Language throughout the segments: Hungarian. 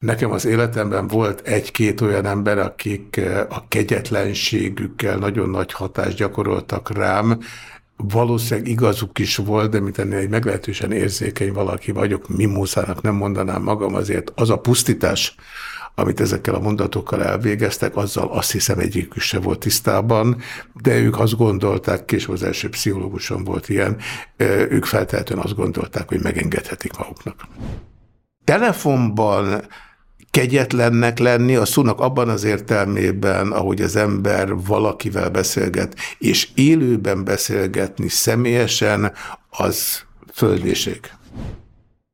Nekem az életemben volt egy-két olyan ember, akik eh, a kegyetlenségükkel nagyon nagy hatást gyakoroltak rám. Valószínűleg igazuk is volt, de mint ennél egy meglehetősen érzékeny valaki vagyok, mimószának nem mondanám magam, azért az a pusztítás, amit ezekkel a mondatokkal elvégeztek, azzal azt hiszem egyikük se volt tisztában, de ők azt gondolták, és az első pszichológusom volt ilyen, eh, ők feltehetően azt gondolták, hogy megengedhetik maguknak. Telefonban kegyetlennek lenni, a szónak abban az értelmében, ahogy az ember valakivel beszélget, és élőben beszélgetni személyesen, az földéség.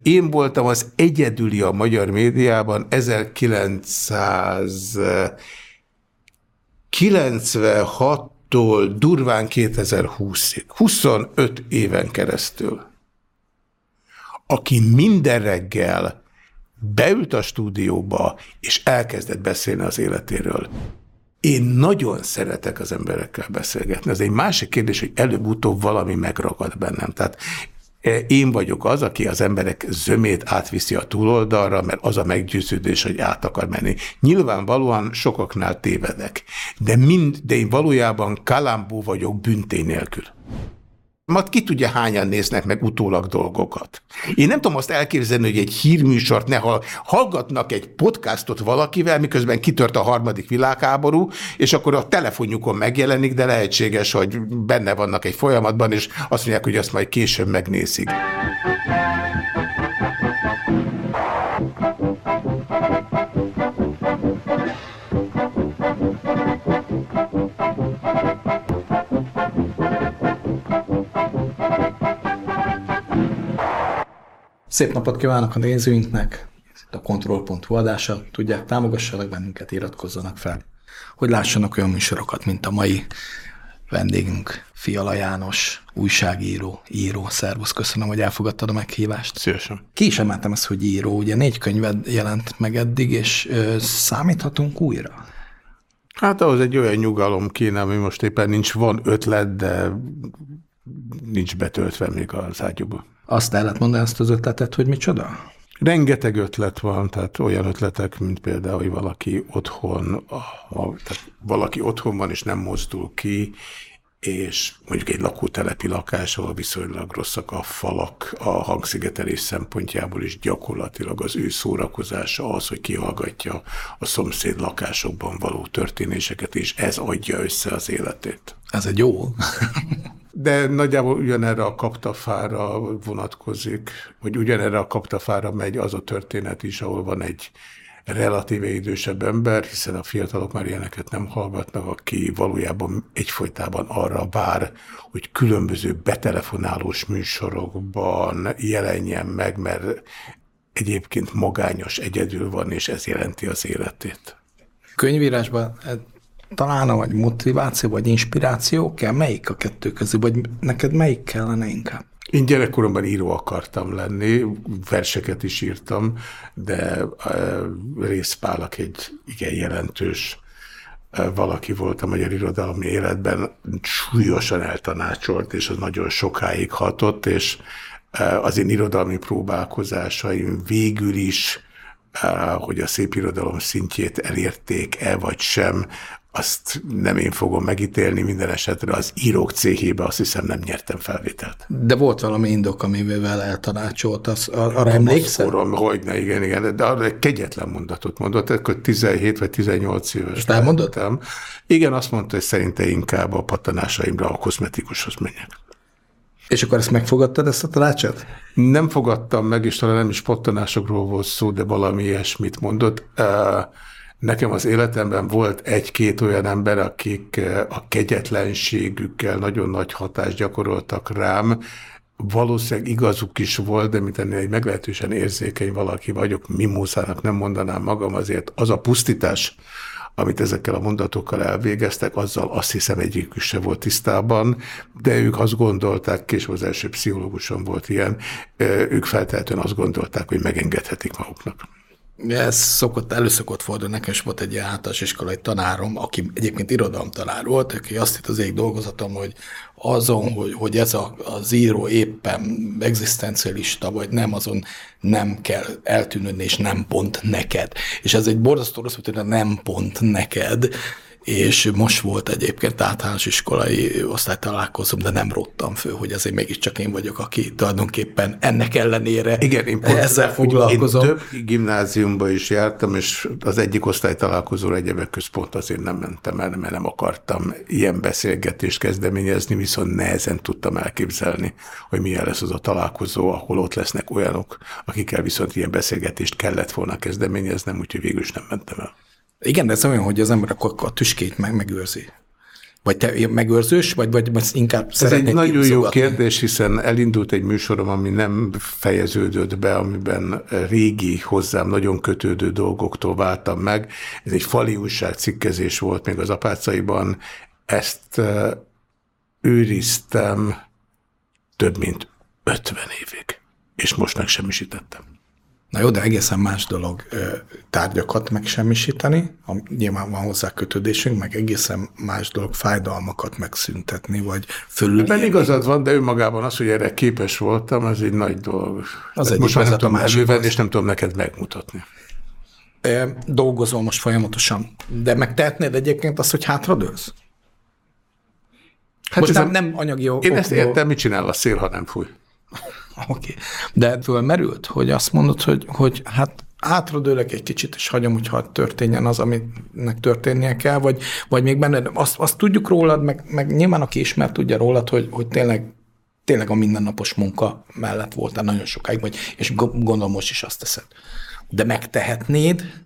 Én voltam az egyedüli a magyar médiában 1996-tól durván 2020-ig, 25 éven keresztül, aki minden reggel beült a stúdióba, és elkezdett beszélni az életéről. Én nagyon szeretek az emberekkel beszélgetni. Ez egy másik kérdés, hogy előbb-utóbb valami megragad bennem. Tehát e, én vagyok az, aki az emberek zömét átviszi a túloldalra, mert az a meggyőződés, hogy át akar menni. Nyilvánvalóan sokaknál tévedek, de, mind, de én valójában kalambó vagyok büntény nélkül. Mat ki tudja, hányan néznek meg utólag dolgokat. Én nem tudom azt elképzelni, hogy egy hírműsort ne hallgatnak egy podcastot valakivel, miközben kitört a harmadik világháború, és akkor a telefonjukon megjelenik, de lehetséges, hogy benne vannak egy folyamatban, és azt mondják, hogy azt majd később megnézik. Szép napot kívánok a nézőinknek! Ez a Control.hu adása. Tudják, támogassanak bennünket, iratkozzanak fel, hogy lássanak olyan műsorokat, mint a mai vendégünk, Fiala János, újságíró, író. Szervusz, köszönöm, hogy elfogadtad a meghívást. Szívesen. Ki is emeltem ezt, hogy író. Ugye négy könyved jelent meg eddig, és ö, számíthatunk újra? Hát ahhoz egy olyan nyugalom kéne, ami most éppen nincs, van ötlet, de nincs betöltve még az ágyúba. Azt el lehet mondani ezt az ötletet, hogy micsoda? Rengeteg ötlet van, tehát olyan ötletek, mint például, hogy valaki otthon, a, a, tehát valaki otthon van és nem mozdul ki, és mondjuk egy lakótelepi lakás, ahol viszonylag rosszak a falak a hangszigetelés szempontjából is gyakorlatilag az ő szórakozása az, hogy kihallgatja a szomszéd lakásokban való történéseket, és ez adja össze az életét. Ez egy jó. De nagyjából ugyanerre a kaptafára vonatkozik, hogy ugyanerre a kaptafára megy az a történet is, ahol van egy relatíve idősebb ember, hiszen a fiatalok már ilyeneket nem hallgatnak, aki valójában egyfolytában arra vár, hogy különböző betelefonálós műsorokban jelenjen meg, mert egyébként magányos, egyedül van, és ez jelenti az életét. Könyvírásban talán vagy motiváció, vagy inspiráció kell? Melyik a kettő közül? Vagy neked melyik kellene inkább? Én gyerekkoromban író akartam lenni, verseket is írtam, de Részpálak egy igen jelentős valaki volt a magyar irodalmi életben, súlyosan eltanácsolt, és az nagyon sokáig hatott, és az én irodalmi próbálkozásaim végül is, hogy a szép irodalom szintjét elérték-e vagy sem, azt nem én fogom megítélni, minden esetre az írók céhébe azt hiszem nem nyertem felvételt. De volt valami indok, amivel eltanácsolt, az, arra emlékszel? hogy ne, igen, igen, de arra egy kegyetlen mondatot mondott, akkor 17 vagy 18 éves. Ezt elmondottam? Igen, azt mondta, hogy szerinte inkább a patanásaimra a kozmetikushoz menjek. És akkor ezt megfogadtad, ezt a tanácsot? Nem fogadtam meg, és talán nem is pattanásokról volt szó, de valami ilyesmit mondott. Uh, Nekem az életemben volt egy-két olyan ember, akik eh, a kegyetlenségükkel nagyon nagy hatást gyakoroltak rám, valószínűleg igazuk is volt, de mint ennél egy meglehetősen érzékeny valaki vagyok, mimószának nem mondanám magam, azért az a pusztítás, amit ezekkel a mondatokkal elvégeztek, azzal azt hiszem egyikük se volt tisztában, de ők azt gondolták, és az első pszichológusom volt ilyen, eh, ők feltehetően azt gondolták, hogy megengedhetik maguknak. Ez szokott, előszokott fordulni, nekem is volt egy ilyen általános iskolai tanárom, aki egyébként irodalomtanár volt, aki azt hitt az ég dolgozatom, hogy azon, hogy, hogy ez a, az író éppen egzisztencialista, vagy nem, azon nem kell eltűnődni, és nem pont neked. És ez egy borzasztó rossz, hogy nem pont neked, és most volt egyébként általános iskolai osztálytalálkozom, de nem rottam fő, hogy azért mégiscsak én vagyok, aki tulajdonképpen ennek ellenére Igen, én pont ezzel foglalkozom. Én több gimnáziumba is jártam, és az egyik osztálytalálkozó egyebek közt pont azért nem mentem el, mert nem akartam ilyen beszélgetést kezdeményezni, viszont nehezen tudtam elképzelni, hogy milyen lesz az a találkozó, ahol ott lesznek olyanok, akikkel viszont ilyen beszélgetést kellett volna kezdeményeznem, úgyhogy végül is nem mentem el. Igen, de ez olyan, hogy az ember akkor a tüskét meg megőrzi. Vagy te megőrzős, vagy, vagy, inkább Ez egy nagyon jó kérdés, hiszen elindult egy műsorom, ami nem fejeződött be, amiben régi, hozzám nagyon kötődő dolgoktól váltam meg. Ez egy fali cikkezés volt még az apácaiban. Ezt őriztem több mint 50 évig, és most megsemmisítettem. Na jó, de egészen más dolog tárgyakat megsemmisíteni, nyilván van hozzá kötődésünk, meg egészen más dolog fájdalmakat megszüntetni, vagy fölül. Ebben igazad van, de önmagában az, hogy erre képes voltam, ez egy nagy dolog. Az egy most már nem tudom elővenni, és nem tudom neked megmutatni. Dolgozol most folyamatosan, de megtehetnéd egyébként azt, hogy hátradőlsz? Hát most nem, nem anyagi Én okból. ezt értem, mit csinál a szél, ha nem fúj. Oké. Okay. De fölmerült, hogy azt mondod, hogy, hogy hát átradőlek egy kicsit, és hagyom, hogy hadd történjen az, aminek történnie kell, vagy, vagy még benned, azt, azt tudjuk rólad, meg, meg nyilván aki ismer, tudja rólad, hogy, hogy tényleg tényleg a mindennapos munka mellett voltál nagyon sokáig, vagy, és gondolom most is azt teszed. De megtehetnéd,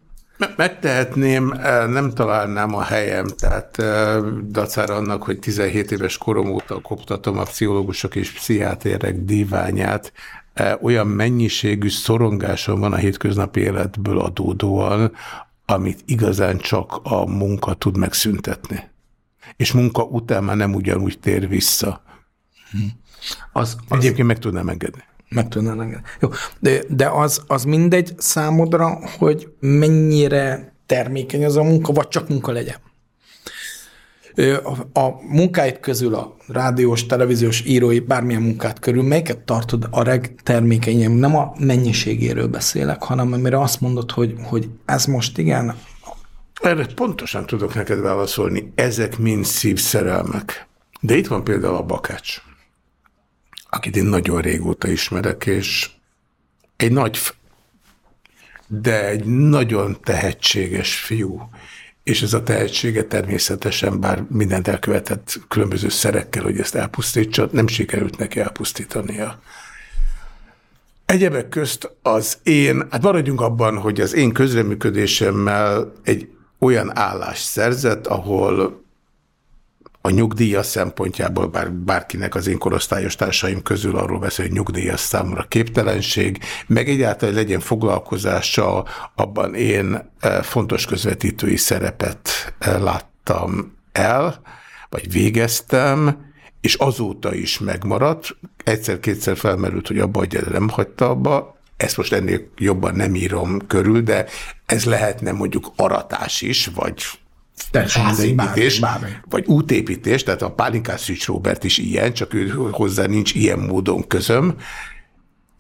Megtehetném, eh, nem találnám a helyem, tehát eh, dacára annak, hogy 17 éves korom óta koptatom a pszichológusok és pszichiáterek díványát, eh, olyan mennyiségű szorongásom van a hétköznapi életből adódóan, amit igazán csak a munka tud megszüntetni. És munka után már nem ugyanúgy tér vissza. Az, az... Egyébként meg tudnám engedni. Meg tudnál engedni. Jó, de, de az, az mindegy számodra, hogy mennyire termékeny az a munka, vagy csak munka legyen. A, munkáid közül a rádiós, televíziós, írói, bármilyen munkát körül, melyiket tartod a legtermékenyebb? Nem a mennyiségéről beszélek, hanem amire azt mondod, hogy, hogy ez most igen. Erre pontosan tudok neked válaszolni. Ezek mind szívszerelmek. De itt van például a bakács akit én nagyon régóta ismerek, és egy nagy, de egy nagyon tehetséges fiú. És ez a tehetsége természetesen, bár mindent elkövetett különböző szerekkel, hogy ezt elpusztítsa, nem sikerült neki elpusztítania. Egyebek közt az én, hát maradjunk abban, hogy az én közreműködésemmel egy olyan állást szerzett, ahol a nyugdíjas szempontjából, bár bárkinek az én korosztályos társaim közül arról beszél, hogy nyugdíjas számra képtelenség, meg egyáltalán legyen foglalkozása, abban én eh, fontos közvetítői szerepet eh, láttam el, vagy végeztem, és azóta is megmaradt. Egyszer-kétszer felmerült, hogy abba hagyja, de nem hagyta abba. Ezt most ennél jobban nem írom körül, de ez lehetne mondjuk aratás is, vagy házépítés, vagy útépítés, tehát a Pálinkás Szűcs Robert is ilyen, csak ő hozzá nincs ilyen módon közöm,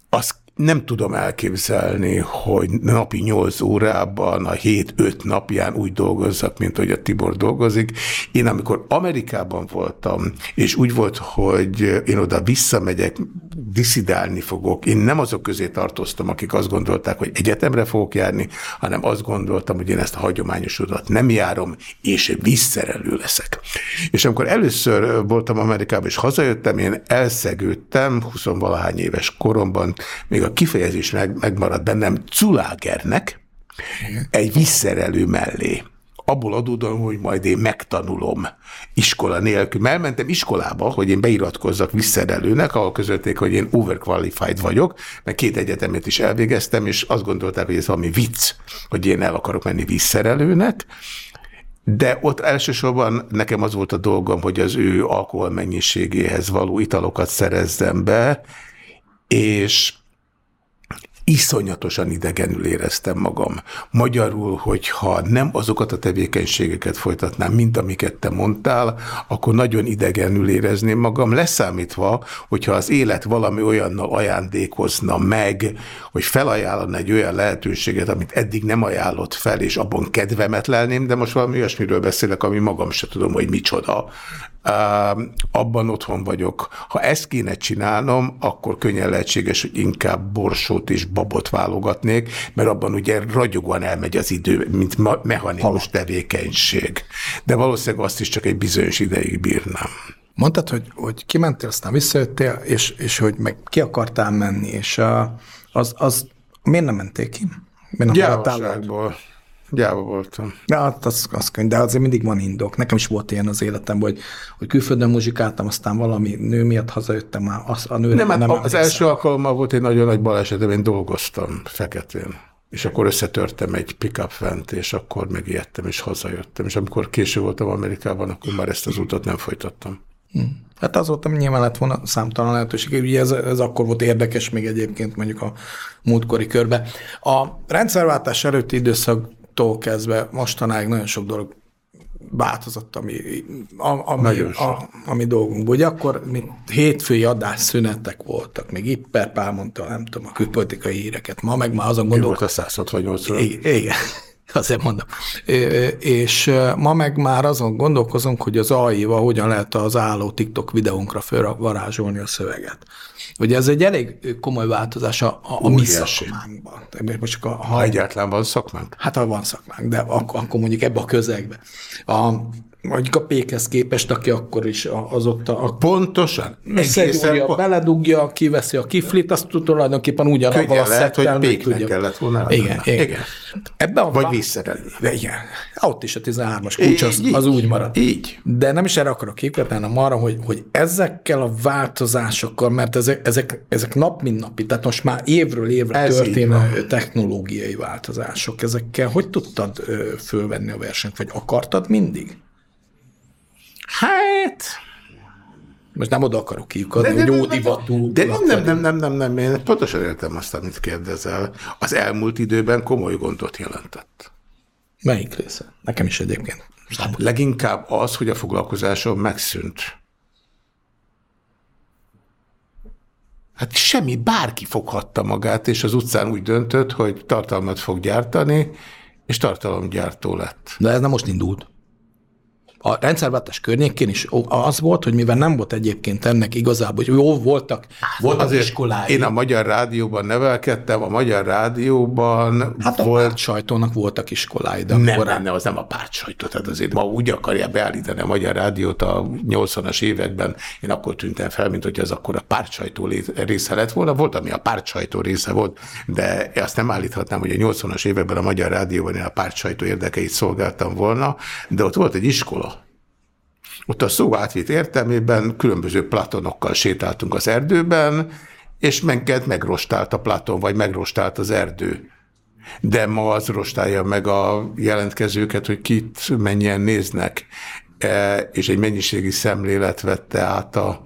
az nem tudom elképzelni, hogy napi 8 órában, a 7-5 napján úgy dolgozzak, mint hogy a Tibor dolgozik. Én amikor Amerikában voltam, és úgy volt, hogy én oda visszamegyek, diszidálni fogok, én nem azok közé tartoztam, akik azt gondolták, hogy egyetemre fogok járni, hanem azt gondoltam, hogy én ezt a hagyományos utat nem járom, és visszerelő leszek. És amikor először voltam Amerikában, és hazajöttem, én elszegődtem, 20 valahány éves koromban, még a kifejezés meg, megmaradt bennem, culágernek egy visszerelő mellé. Abból adódom, hogy majd én megtanulom iskola nélkül. Mert elmentem iskolába, hogy én beiratkozzak visszerelőnek, ahol közölték, hogy én overqualified vagyok, mert két egyetemet is elvégeztem, és azt gondolták, hogy ez valami vicc, hogy én el akarok menni visszerelőnek, de ott elsősorban nekem az volt a dolgom, hogy az ő alkohol mennyiségéhez való italokat szerezzem be, és iszonyatosan idegenül éreztem magam. Magyarul, hogyha nem azokat a tevékenységeket folytatnám, mint amiket te mondtál, akkor nagyon idegenül érezném magam, leszámítva, hogyha az élet valami olyannal ajándékozna meg, hogy felajánlana egy olyan lehetőséget, amit eddig nem ajánlott fel, és abban kedvemet lelném, de most valami olyasmiről beszélek, ami magam se tudom, hogy micsoda abban otthon vagyok. Ha ezt kéne csinálnom, akkor könnyen lehetséges, hogy inkább borsót és babot válogatnék, mert abban ugye ragyogóan elmegy az idő, mint mechanikus tevékenység. De valószínűleg azt is csak egy bizonyos ideig bírnám. Mondtad, hogy, hogy kimentél, aztán visszajöttél, és, és hogy meg ki akartál menni, és uh, az, az miért nem mentél ki? Miért nem Gyáva voltam. De hát az, az könyv, de azért mindig van indok. Nekem is volt ilyen az életemben, hogy, hogy külföldön muzsikáltam, aztán valami nő miatt hazajöttem már. Az, a nőre nem, hát nem az első alkalommal volt egy nagyon nagy baleset, én dolgoztam feketén. És akkor összetörtem egy pickup fent, és akkor megijedtem, és hazajöttem. És amikor késő voltam Amerikában, akkor már ezt az utat nem folytattam. Hm. Hát azóta nyilván lett volna számtalan lehetőség. Ugye ez, ez akkor volt érdekes még egyébként mondjuk a múltkori körbe. A rendszerváltás előtti időszak tól kezdve mostanáig nagyon sok dolog változott, ami, ami, a, ami dolgunk. Ugye akkor mint hétfői adás szünetek voltak, még Ipper Pál mondta, nem tudom, a külpolitikai híreket. Ma meg már azon gondolok. volt a 168 Igen, igen. Azért mondom. És ma meg már azon gondolkozunk, hogy az AI-val hogyan lehet az álló TikTok videónkra fölvarázsolni a szöveget. Ugye ez egy elég komoly változás a, a, a mi szakmánkban. Most csak a, ha egyáltalán van szakmánk? Hát ha van szakmánk, de akkor, akkor mondjuk ebbe a közegbe. A, mondjuk a pékhez képest, aki akkor is az ott a... Pontosan. Szegúrja, pont... beledugja, kiveszi a kiflit, azt tulajdonképpen ugyanabban a lehet, hogy péknek tudja. kellett volna. Igen, igen. igen. Ebben a Vagy vá... visszatenni. Igen. Ott is a 13-as kulcs az, az úgy maradt. Így. De nem is erre akarok képletni, hanem arra, hogy, hogy ezekkel a változásokkal, mert ezek, ezek, ezek nap mint napi, tehát most már évről évre Ez történő technológiai változások, ezekkel hogy tudtad fölvenni a versenyt, vagy akartad mindig? Hát... Most nem oda akarok kiukadni, hogy jó divatú. De nem, nem, nem, nem, nem, nem, én pontosan értem azt, amit kérdezel. Az elmúlt időben komoly gondot jelentett. Melyik része? Nekem is egyébként. Hát leginkább az, hogy a foglalkozásom megszűnt. Hát semmi, bárki foghatta magát, és az utcán úgy döntött, hogy tartalmat fog gyártani, és tartalomgyártó lett. De ez nem most indult a rendszerváltás környékén is az volt, hogy mivel nem volt egyébként ennek igazából, hogy jó voltak, voltak Azért iskolái. Én a Magyar Rádióban nevelkedtem, a Magyar Rádióban hát volt... a sajtónak voltak iskolái, de nem, nem, nem, az nem a párt sajtó, tehát azért ma úgy akarja beállítani a Magyar Rádiót a 80-as években, én akkor tűntem fel, mint hogy az akkor a párt sajtó része lett volna, volt, ami a párt sajtó része volt, de azt nem állíthatnám, hogy a 80-as években a Magyar Rádióban én a párt sajtó érdekeit szolgáltam volna, de ott volt egy iskola, ott a szó átvét értelmében különböző platonokkal sétáltunk az erdőben, és minket megrostált a platon, vagy megrostált az erdő. De ma az rostálja meg a jelentkezőket, hogy kit mennyien néznek, e, és egy mennyiségi szemlélet vette át a,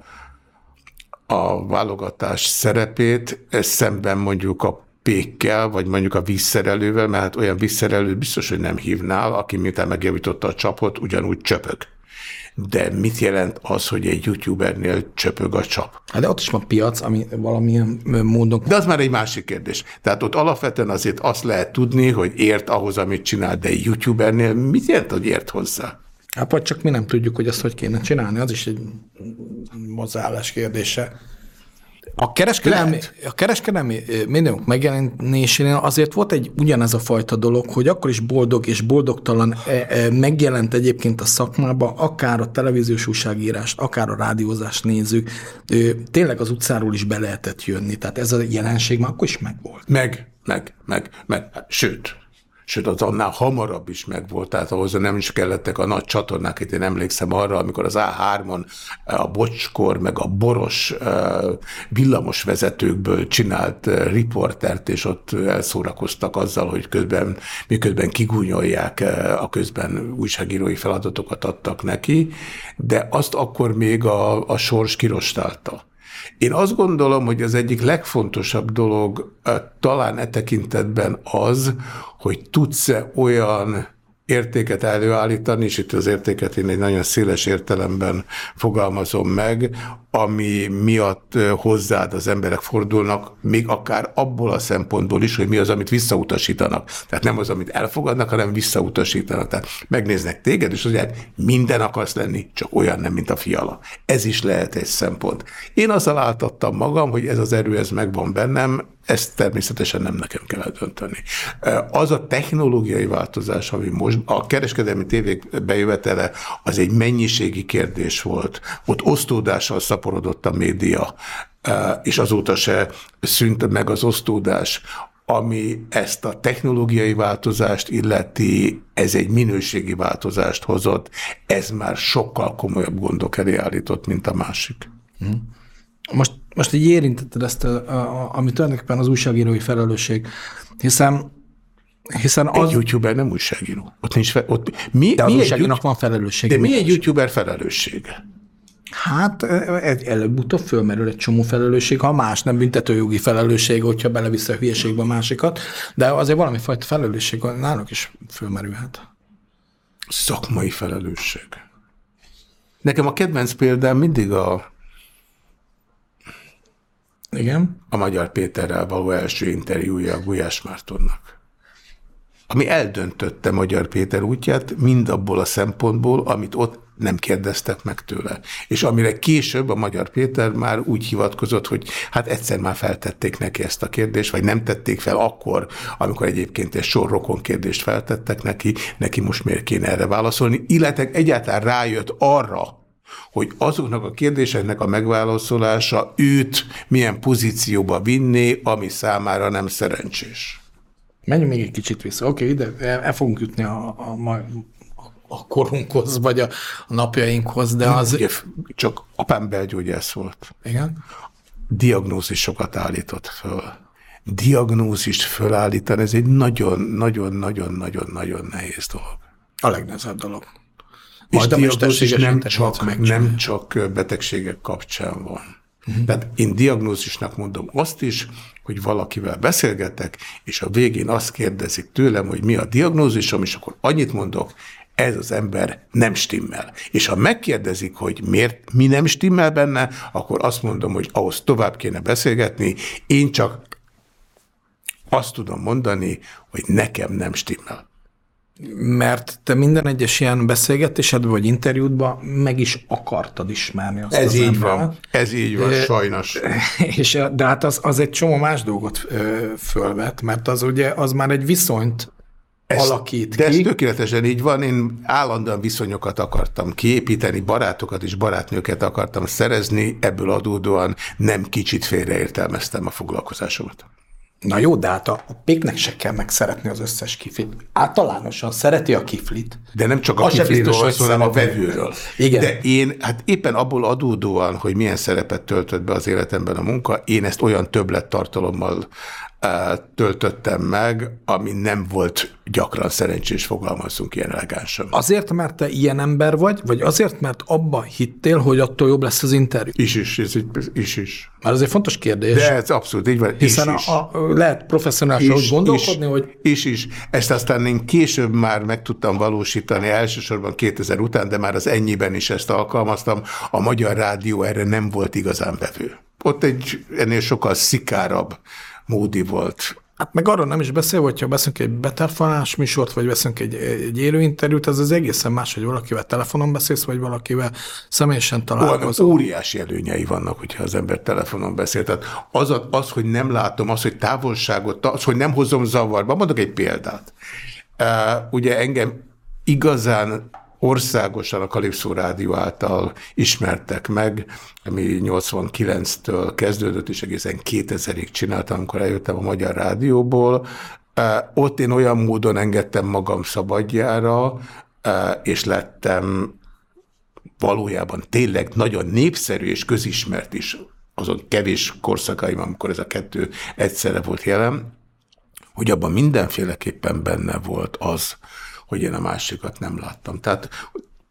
a válogatás szerepét, ez szemben mondjuk a pékkel, vagy mondjuk a vízszerelővel, mert hát olyan vízszerelőt biztos, hogy nem hívnál, aki miután megjavította a csapot, ugyanúgy csöpög de mit jelent az, hogy egy youtubernél csöpög a csap? Hát de ott is van piac, ami valamilyen módon... De az már egy másik kérdés. Tehát ott alapvetően azért azt lehet tudni, hogy ért ahhoz, amit csinál, de egy youtubernél mit jelent, hogy ért hozzá? Hát vagy csak mi nem tudjuk, hogy azt hogy kéne csinálni, az is egy mozzállás kérdése. A kereskedelmi, a kereskedelmi médiumok megjelenésénél azért volt egy ugyanez a fajta dolog, hogy akkor is boldog és boldogtalan megjelent egyébként a szakmába, akár a televíziós újságírást, akár a rádiózást nézzük, tényleg az utcáról is be lehetett jönni. Tehát ez a jelenség már akkor is megvolt. Meg, meg, meg, meg. Hát, sőt, sőt az annál hamarabb is megvolt, tehát ahhoz nem is kellettek a nagy csatornák, itt én emlékszem arra, amikor az A3-on a bocskor, meg a boros villamos vezetőkből csinált riportert, és ott elszórakoztak azzal, hogy közben, miközben kigúnyolják, a közben újságírói feladatokat adtak neki, de azt akkor még a, a sors kirostálta. Én azt gondolom, hogy az egyik legfontosabb dolog talán e tekintetben az, hogy tudsz-e olyan értéket előállítani, és itt az értéket én egy nagyon széles értelemben fogalmazom meg, ami miatt hozzád az emberek fordulnak, még akár abból a szempontból is, hogy mi az, amit visszautasítanak. Tehát nem az, amit elfogadnak, hanem visszautasítanak. Tehát megnéznek téged, és azt minden akarsz lenni, csak olyan nem, mint a fiala. Ez is lehet egy szempont. Én azzal áltattam magam, hogy ez az erő, ez megvan bennem, ezt természetesen nem nekem kell eldönteni. Az a technológiai változás, ami most a kereskedelmi tévék bejövetele, az egy mennyiségi kérdés volt. Ott osztódással szaporodott a média, és azóta se szűnt meg az osztódás ami ezt a technológiai változást illeti, ez egy minőségi változást hozott, ez már sokkal komolyabb gondok elé állított, mint a másik. Mhm. Most most így érintetted ezt, a, a, ami tulajdonképpen az újságírói felelősség, hiszen hiszen az... Egy youtuber nem újságíró. Ott nincs fe... ott... Mi, de az mi újságírónak van felelőssége. De mi egy youtuber felelőssége? Hát egy előbb-utóbb fölmerül egy csomó felelősség, ha más nem büntetőjogi felelősség, hogyha belevisz a hülyeségbe a másikat, de azért valami fajta felelősség náluk is fölmerülhet. Szakmai felelősség. Nekem a kedvenc példám mindig a igen. A Magyar Péterrel való első interjúja a Gulyás Mártonnak. Ami eldöntötte Magyar Péter útját mind abból a szempontból, amit ott nem kérdeztek meg tőle. És amire később a Magyar Péter már úgy hivatkozott, hogy hát egyszer már feltették neki ezt a kérdést, vagy nem tették fel akkor, amikor egyébként egy sor rokon kérdést feltettek neki, neki most miért kéne erre válaszolni, illetve egyáltalán rájött arra, hogy azoknak a kérdéseknek a megválaszolása őt milyen pozícióba vinné, ami számára nem szerencsés. Menjünk még egy kicsit vissza. Oké, okay, de el, el fogunk jutni a, a, a, a korunkhoz, vagy a, a napjainkhoz, de az... Ugye, csak apám belgyógyász volt. Igen? Diagnózisokat állított föl. Diagnózist fölállítani, ez egy nagyon-nagyon-nagyon-nagyon-nagyon nehéz dolog. A legnehezebb dolog. És diagnózis nem csak, nem csak betegségek kapcsán van. Uh-huh. Tehát én diagnózisnak mondom azt is, hogy valakivel beszélgetek, és a végén azt kérdezik tőlem, hogy mi a diagnózisom, és akkor annyit mondok, ez az ember nem stimmel. És ha megkérdezik, hogy miért mi nem stimmel benne, akkor azt mondom, hogy ahhoz tovább kéne beszélgetni, én csak azt tudom mondani, hogy nekem nem stimmel. Mert te minden egyes ilyen beszélgetésedben vagy interjútban meg is akartad ismerni azt Ez az így embert. van, ez így van, sajnos. És, de hát az, az egy csomó más dolgot fölvet, mert az ugye az már egy viszonyt ezt, alakít De ez tökéletesen így van, én állandóan viszonyokat akartam kiépíteni, barátokat és barátnőket akartam szerezni, ebből adódóan nem kicsit félreértelmeztem a foglalkozásomat. Na jó, de hát a, a péknek se kell megszeretni az összes kiflit. Általánosan szereti a kiflit. De nem csak a kifliről, hanem a vevőről. Igen. De én, hát éppen abból adódóan, hogy milyen szerepet töltött be az életemben a munka, én ezt olyan többlettartalommal töltöttem meg, ami nem volt gyakran szerencsés, fogalmazzunk ilyen elegánsan. Azért, mert te ilyen ember vagy, vagy azért, mert abba hittél, hogy attól jobb lesz az interjú? Is is, is, is. is. Már ez egy fontos kérdés. De ez abszolút így van. Hiszen is, a, a, lehet professzionálisan úgy gondolkodni, is, hogy... Is, is. Ezt aztán én később már meg tudtam valósítani, elsősorban 2000 után, de már az ennyiben is ezt alkalmaztam. A Magyar Rádió erre nem volt igazán vevő. Ott egy ennél sokkal szikárabb módi volt. Hát meg arról nem is beszél, hogyha veszünk egy betelefonás műsort, vagy veszünk egy, egy élő interjút, az az egészen más, hogy valakivel telefonon beszélsz, vagy valakivel személyesen találkozol. Óriási előnyei vannak, hogyha az ember telefonon beszél. Tehát az, az, hogy nem látom, az, hogy távolságot, az, hogy nem hozom zavarba. Mondok egy példát. Uh, ugye engem igazán országosan a Kalipszó Rádió által ismertek meg, ami 89-től kezdődött, és egészen 2000-ig csináltam, amikor eljöttem a Magyar Rádióból. Ott én olyan módon engedtem magam szabadjára, és lettem valójában tényleg nagyon népszerű és közismert is azon kevés korszakaim, amikor ez a kettő egyszerre volt jelen, hogy abban mindenféleképpen benne volt az, hogy én a másikat nem láttam. Tehát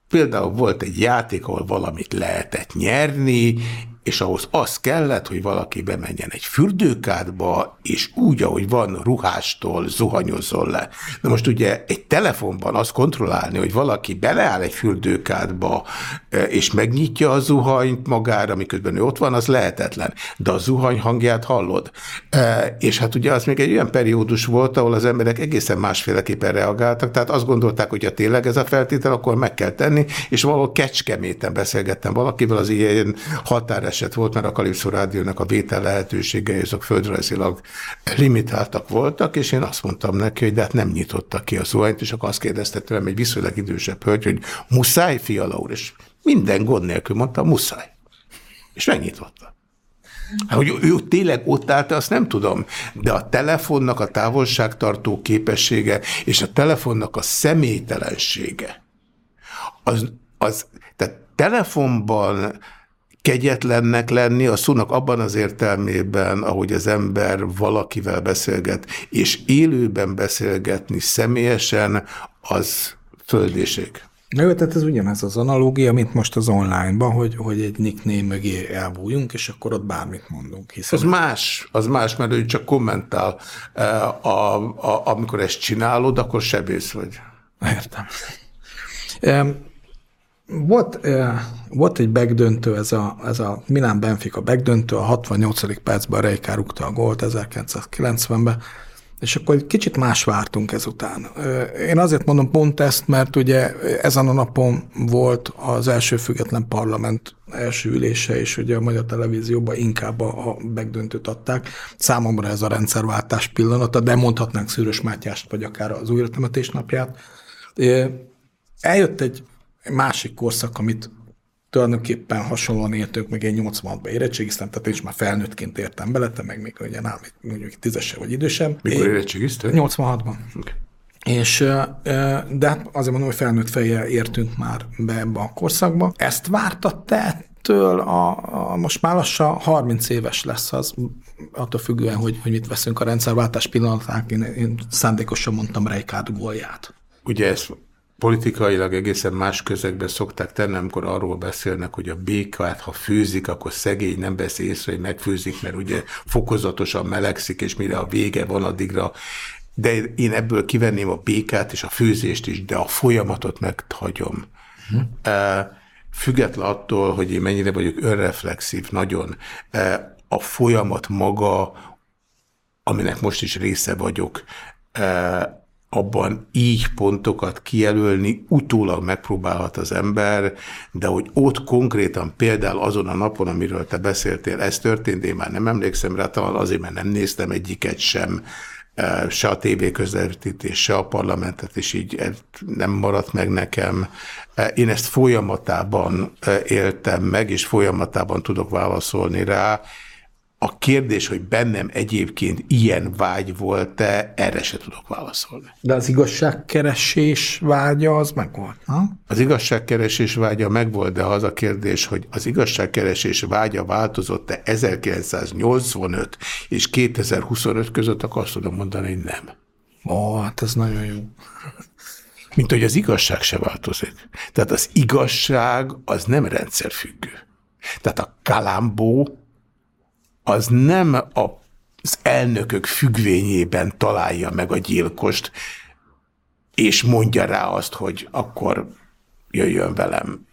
például volt egy játék, ahol valamit lehetett nyerni, és ahhoz az kellett, hogy valaki bemenjen egy fürdőkádba, és úgy, ahogy van, ruhástól zuhanyozzon le. Na most ugye egy telefonban azt kontrollálni, hogy valaki beleáll egy fürdőkádba, e, és megnyitja a zuhanyt magára, miközben ő ott van, az lehetetlen. De a zuhany hangját hallod. E, és hát ugye az még egy olyan periódus volt, ahol az emberek egészen másféleképpen reagáltak, tehát azt gondolták, hogy ha tényleg ez a feltétel, akkor meg kell tenni, és valahol kecskeméten beszélgettem valakivel, az ilyen határ eset volt, mert a Kalipszó Rádiónak a vétel lehetőségei azok földrajzilag limitáltak voltak, és én azt mondtam neki, hogy de hát nem nyitottak ki a zuhanyt, és akkor azt kérdezte tőlem egy viszonylag idősebb hölgy, hogy muszáj, fiala úr, és minden gond nélkül mondta, muszáj. És megnyitotta. Hát, hogy ő tényleg ott állt, azt nem tudom, de a telefonnak a távolságtartó képessége és a telefonnak a személytelensége, az, az tehát telefonban kegyetlennek lenni, a szónak abban az értelmében, ahogy az ember valakivel beszélget, és élőben beszélgetni személyesen, az földéség. Na jó, tehát ez ugyanez az analógia, mint most az online-ban, hogy, hogy egy nickname mögé elbújunk, és akkor ott bármit mondunk. Hiszen... Az más, az más, mert ő csak kommentál. E, a, a, amikor ezt csinálod, akkor sebész vagy. Értem. Volt, volt egy begdöntő, ez a, ez a Milán Benfica begdöntő, a 68. percben a Reikár rúgta a gólt 1990-ben, és akkor egy kicsit más vártunk ezután. Én azért mondom pont ezt, mert ugye ezen a napon volt az első független parlament első ülése, és ugye a Magyar Televízióban inkább a, begdöntőt adták. Számomra ez a rendszerváltás pillanata, de mondhatnánk Szűrös Mátyást, vagy akár az újratemetés napját. Eljött egy másik korszak, amit tulajdonképpen hasonlóan éltünk, meg én 86-ban érettségiztem, tehát én is már felnőttként értem bele, te meg még ugye nálam mondjuk tízesebb vagy idősebb. Mikor érettségiztél? 86-ban. Okay. És, de hát azért mondom, hogy felnőtt fejjel értünk már be ebbe a korszakba. Ezt vártad te ettől a, a most már lassan 30 éves lesz az, attól függően, hogy, hogy mit veszünk a rendszerváltás pillanatán, én, én szándékosan mondtam Reikárd gólját. Ugye ez politikailag egészen más közegben szokták tenni, amikor arról beszélnek, hogy a békát, ha főzik, akkor szegény nem vesz észre, hogy megfőzik, mert ugye fokozatosan melegszik, és mire a vége van, addigra de én ebből kivenném a békát és a főzést is, de a folyamatot meghagyom. Hm. Független attól, hogy én mennyire vagyok önreflexív, nagyon, a folyamat maga, aminek most is része vagyok, abban így pontokat kijelölni utólag megpróbálhat az ember, de hogy ott konkrétan például azon a napon, amiről te beszéltél, ez történt, én már nem emlékszem rá, talán azért, mert nem néztem egyiket sem, e, se a tévé közvetítés, se a parlamentet, és így nem maradt meg nekem. E, én ezt folyamatában e, éltem meg, és folyamatában tudok válaszolni rá, a kérdés, hogy bennem egyébként ilyen vágy volt-e, erre se tudok válaszolni. De az igazságkeresés vágya az megvolt, ha? Az igazságkeresés vágya megvolt, de az a kérdés, hogy az igazságkeresés vágya változott-e 1985 és 2025 között, akkor azt tudom mondani, hogy nem. Ó, hát ez nagyon jó. Mint hogy az igazság se változik. Tehát az igazság az nem rendszerfüggő. Tehát a kalambó az nem az elnökök függvényében találja meg a gyilkost, és mondja rá azt, hogy akkor jöjjön velem,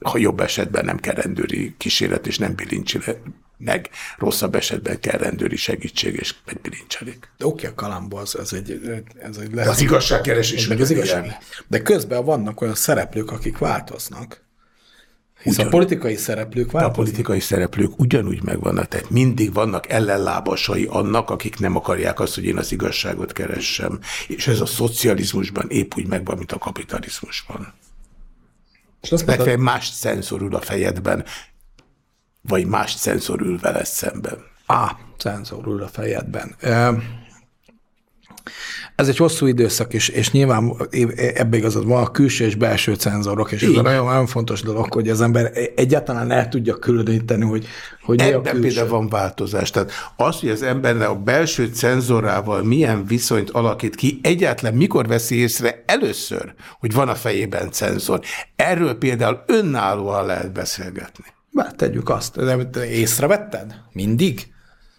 ha jobb esetben nem kell rendőri kísérlet, és nem bilincsi meg, rosszabb esetben kell rendőri segítség, és megbilincselik. De oké, a kalambó az, az egy... Ez egy lehet, az igazságkeresés. Az igazság. De közben vannak olyan szereplők, akik változnak, hisz Ugyan, a politikai szereplők változnak. A politikai szereplők ugyanúgy megvannak, tehát mindig vannak ellenlábasai annak, akik nem akarják azt, hogy én az igazságot keressem. És ez a szocializmusban épp úgy megvan, mint a kapitalizmusban. És azt mondtad... más szenzor ül a fejedben, vagy más szenzor ül veled szemben. Á, szenzor ül a fejedben. Ez egy hosszú időszak, és, és nyilván ebbe igazad van a külső és belső cenzorok, és Így. ez nagyon, nagyon fontos dolog, hogy az ember egyáltalán el tudja különíteni, hogy, hogy mi a például van változás. Tehát az, hogy az ember a belső cenzorával milyen viszonyt alakít ki, egyáltalán mikor veszi észre először, hogy van a fejében cenzor. Erről például önállóan lehet beszélgetni. Be, tegyük azt. De észrevetted? Mindig?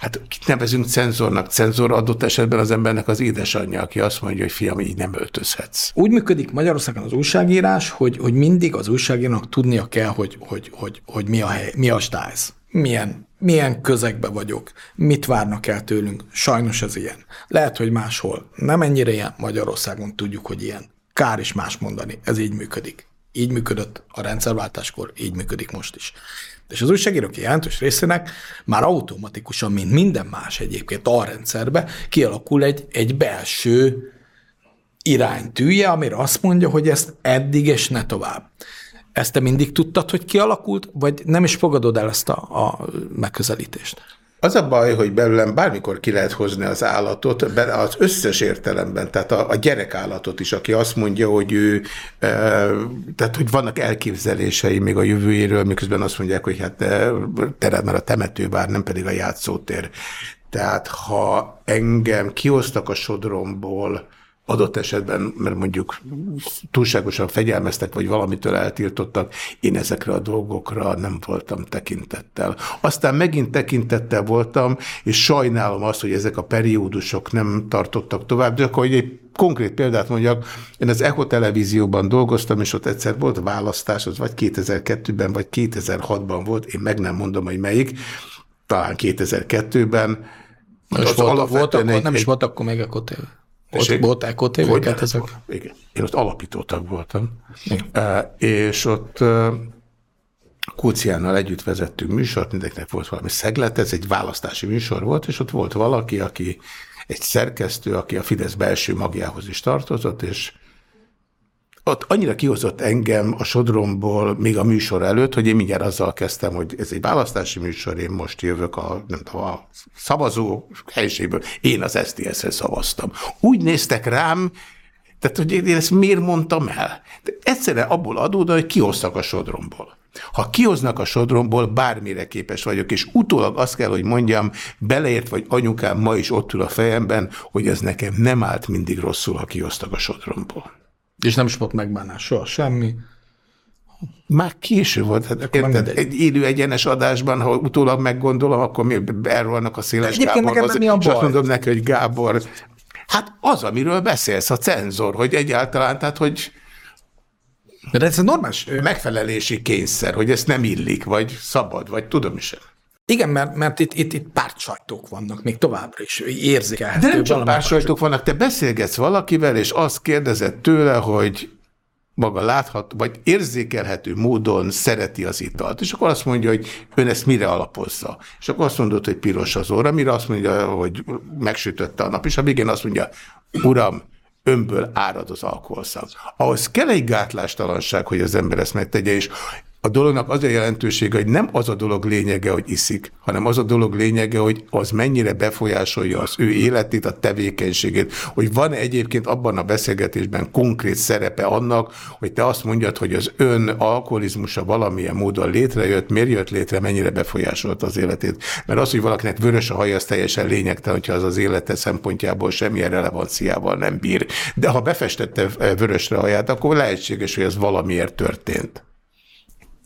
Hát kit nevezünk cenzornak? Cenzor adott esetben az embernek az édesanyja, aki azt mondja, hogy fiam, így nem öltözhetsz. Úgy működik Magyarországon az újságírás, hogy, hogy mindig az újságírónak tudnia kell, hogy, hogy, hogy, hogy mi a hely, mi a stájz, milyen, milyen közegbe vagyok, mit várnak el tőlünk. Sajnos ez ilyen. Lehet, hogy máshol nem ennyire ilyen, Magyarországon tudjuk, hogy ilyen. Kár is más mondani, ez így működik. Így működött a rendszerváltáskor, így működik most is. És az újságírók jelentős részének már automatikusan, mint minden más egyébként a rendszerbe, kialakul egy, egy belső iránytűje, amire azt mondja, hogy ezt eddig és ne tovább. Ezt te mindig tudtad, hogy kialakult, vagy nem is fogadod el ezt a, a megközelítést? Az a baj, hogy belőlem bármikor ki lehet hozni az állatot, az összes értelemben, tehát a, a gyerekállatot is, aki azt mondja, hogy ő, e, tehát hogy vannak elképzelései még a jövőjéről, miközben azt mondják, hogy hát tered már a temetőbár, nem pedig a játszótér. Tehát ha engem kiosztak a sodromból, adott esetben, mert mondjuk túlságosan fegyelmeztek, vagy valamitől eltiltottak, én ezekre a dolgokra nem voltam tekintettel. Aztán megint tekintettel voltam, és sajnálom azt, hogy ezek a periódusok nem tartottak tovább, de akkor egy konkrét példát mondjak, én az ECHO televízióban dolgoztam, és ott egyszer volt választás, az vagy 2002-ben, vagy 2006-ban volt, én meg nem mondom, hogy melyik, talán 2002-ben. Nem is, volt, volt, akkor, egy, nem is volt akkor még ECHO ott volt ekotévéket ezek? Igen. Én ott alapítótag voltam. Igen. És ott Kóciánnal együtt vezettünk műsort, mindenkinek volt valami szeglet, ez egy választási műsor volt, és ott volt valaki, aki egy szerkesztő, aki a Fidesz belső magjához is tartozott, és ott annyira kihozott engem a sodromból még a műsor előtt, hogy én mindjárt azzal kezdtem, hogy ez egy választási műsor, én most jövök a, nem tudom, a szavazó helyiségből. Én az SZDSZ-re szavaztam. Úgy néztek rám, tehát, hogy én ezt miért mondtam el? De egyszerűen abból adódott, hogy kihoztak a sodromból. Ha kihoznak a sodromból, bármire képes vagyok, és utólag azt kell, hogy mondjam, beleért, vagy anyukám ma is ott ül a fejemben, hogy ez nekem nem állt mindig rosszul, ha kihoztak a sodromból. És nem is volt megbánás, soha semmi. Már késő volt. Hát, érted, egy élő egyenes adásban, ha utólag meggondolom, akkor mi elrólnak a széles Gáborhoz, és azt mondom neki, hogy Gábor, hát az, amiről beszélsz, a cenzor, hogy egyáltalán, tehát, hogy de ez a normális megfelelési kényszer, hogy ezt nem illik, vagy szabad, vagy tudom is. Igen, mert, mert itt, itt, itt pártsajtók vannak még továbbra is, érzékelhető. De nem csak pártsajtók vannak, te beszélgetsz valakivel, és azt kérdezed tőle, hogy maga láthat, vagy érzékelhető módon szereti az italt. És akkor azt mondja, hogy ön ezt mire alapozza. És akkor azt mondod, hogy piros az óra, mire azt mondja, hogy megsütötte a nap, és a végén azt mondja, uram, önből árad az alkoholszag. Ahhoz kell egy gátlástalanság, hogy az ember ezt megtegye, és a dolognak az a jelentősége, hogy nem az a dolog lényege, hogy iszik, hanem az a dolog lényege, hogy az mennyire befolyásolja az ő életét, a tevékenységét, hogy van -e egyébként abban a beszélgetésben konkrét szerepe annak, hogy te azt mondjad, hogy az ön alkoholizmusa valamilyen módon létrejött, miért jött létre, mennyire befolyásolta az életét. Mert az, hogy valakinek vörös a haja, az teljesen lényegtelen, hogyha az az élete szempontjából semmilyen relevanciával nem bír. De ha befestette vörösre a haját, akkor lehetséges, hogy ez valamiért történt.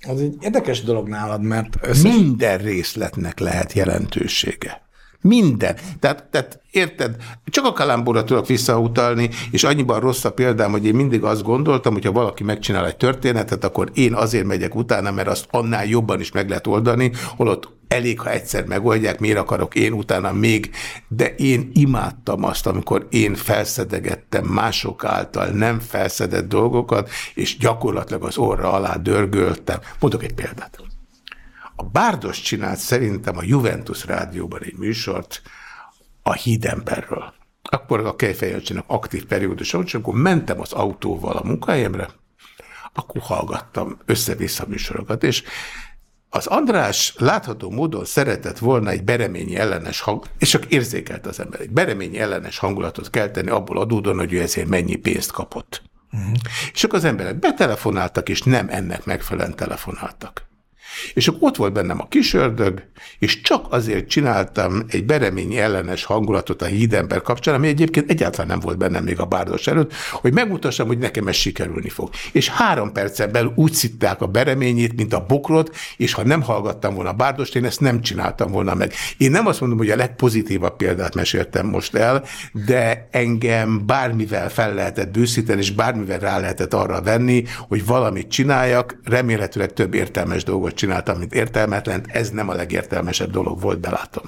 Az egy érdekes dolog nálad, mert... Összes... Minden részletnek lehet jelentősége. Minden. Tehát, tehát érted? Csak a kalambóra tudok visszautalni, és annyiban rossz a példám, hogy én mindig azt gondoltam, hogy ha valaki megcsinál egy történetet, akkor én azért megyek utána, mert azt annál jobban is meg lehet oldani, holott elég, ha egyszer megoldják, miért akarok én utána még, de én imádtam azt, amikor én felszedegettem mások által nem felszedett dolgokat, és gyakorlatilag az orra alá dörgöltem. Mondok egy példát. A Bárdos csinált szerintem a Juventus rádióban egy műsort a hídemberről. Akkor a Kejfejancsinak aktív periódus volt, és amikor mentem az autóval a munkahelyemre, akkor hallgattam össze-vissza műsorokat, és az András látható módon szeretett volna egy bereményi ellenes hang, és csak érzékelt az ember, egy bereményi ellenes hangulatot kelteni abból adódóan, hogy ő ezért mennyi pénzt kapott. Uh -huh. És akkor az emberek betelefonáltak, és nem ennek megfelelően telefonáltak. És akkor ott volt bennem a kisördög, és csak azért csináltam egy bereményi ellenes hangulatot a hídember kapcsán, ami egyébként egyáltalán nem volt bennem még a bárdos előtt, hogy megmutassam, hogy nekem ez sikerülni fog. És három percen belül úgy szitták a bereményét, mint a bokrot, és ha nem hallgattam volna a bárdost, én ezt nem csináltam volna meg. Én nem azt mondom, hogy a legpozitívabb példát meséltem most el, de engem bármivel fel lehetett bőszíteni, és bármivel rá lehetett arra venni, hogy valamit csináljak, remélhetőleg több értelmes dolgot csináltam, mint értelmetlen, ez nem a legértelmesebb dolog volt, belátom.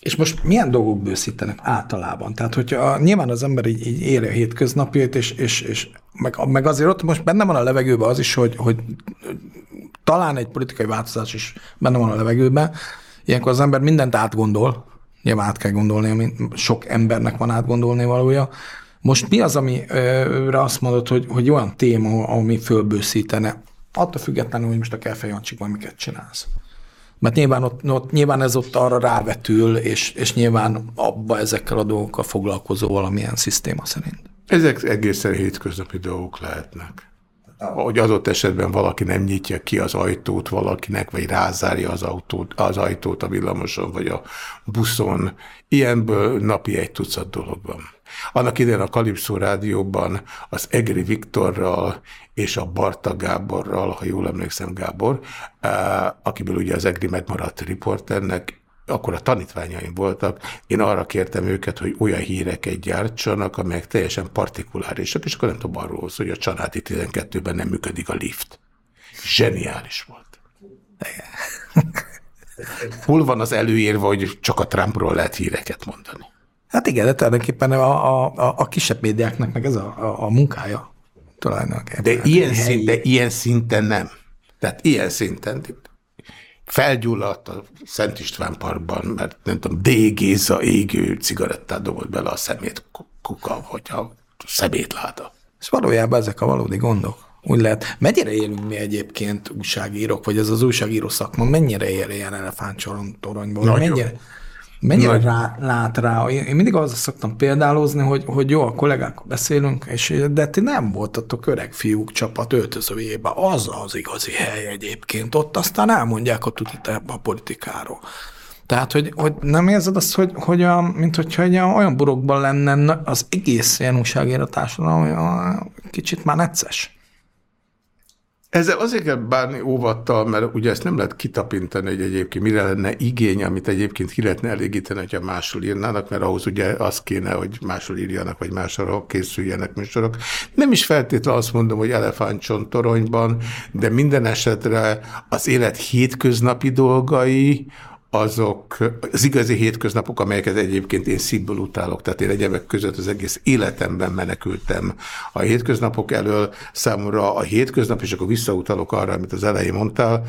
És most milyen dolgok bőszítenek általában? Tehát, hogyha nyilván az ember így, így éli a hétköznapjait, és, és, és meg, meg azért ott most benne van a levegőben az is, hogy, hogy talán egy politikai változás is benne van a levegőben. Ilyenkor az ember mindent átgondol, nyilván át kell gondolni, sok embernek van átgondolni valója. Most mi az, amire azt mondod, hogy, hogy olyan téma, ami fölbőszítene, attól függetlenül, hogy most a Kelfej miket csinálsz? Mert nyilván, ott, ott, nyilván ez ott arra rávetül, és, és nyilván abba ezekkel a dolgokkal foglalkozó valamilyen szisztéma szerint. Ezek egészen hétköznapi dolgok lehetnek. Hogy adott esetben valaki nem nyitja ki az ajtót valakinek, vagy rázárja az, autót, az ajtót a villamoson, vagy a buszon. Ilyenből napi egy tucat dolog van. Annak idején a Kalipszó rádióban az Egri Viktorral és a Barta Gáborral, ha jól emlékszem Gábor, akiből ugye az Egri megmaradt riporternek, akkor a tanítványaim voltak, én arra kértem őket, hogy olyan híreket gyártsanak, amelyek teljesen partikulárisak, és akkor nem tudom arról hogy a Csanádi 12-ben nem működik a lift. Zseniális volt. Hol van az előírva, hogy csak a Trumpról lehet híreket mondani? Hát igen, de tulajdonképpen a, a, a kisebb médiáknak meg ez a, a, a munkája tulajdonképpen. De ilyen, szint, de ilyen szinten nem. Tehát ilyen szinten felgyulladt a Szent István Parkban, mert nem tudom, D. Géza égő cigarettát dobott bele a szemét kuka, vagy a szemétláda. És valójában ezek a valódi gondok. Úgy lehet. Mennyire élünk mi egyébként újságírók, vagy ez az újságíró szakma, mennyire él ilyen elefánttoronyból? Mennyire, Mennyire Nagy... rá, lát rá? Én mindig azzal szoktam példálozni, hogy, hogy jó, a kollégák beszélünk, és de ti nem voltatok öreg fiúk csapat öltözőjében. Az az igazi hely egyébként. Ott aztán elmondják a tutit a politikáról. Tehát, hogy, hogy nem érzed azt, hogy, hogy a, mint hogyha egy olyan burokban lenne az egész ilyen újságíró társadalom, kicsit már necces? Ezzel azért kell bárni óvattal, mert ugye ezt nem lehet kitapintani, hogy egyébként mire lenne igény, amit egyébként ki lehetne elégíteni, hogyha máshol írnának, mert ahhoz ugye az kéne, hogy máshol írjanak, vagy máshol készüljenek műsorok. Nem is feltétlenül azt mondom, hogy elefántcsontoronyban, de minden esetre az élet hétköznapi dolgai, azok az igazi hétköznapok, amelyeket egyébként én szívből utálok. Tehát én egyebek között az egész életemben menekültem a hétköznapok elől. Számomra a hétköznap, és akkor visszautalok arra, amit az elején mondtál,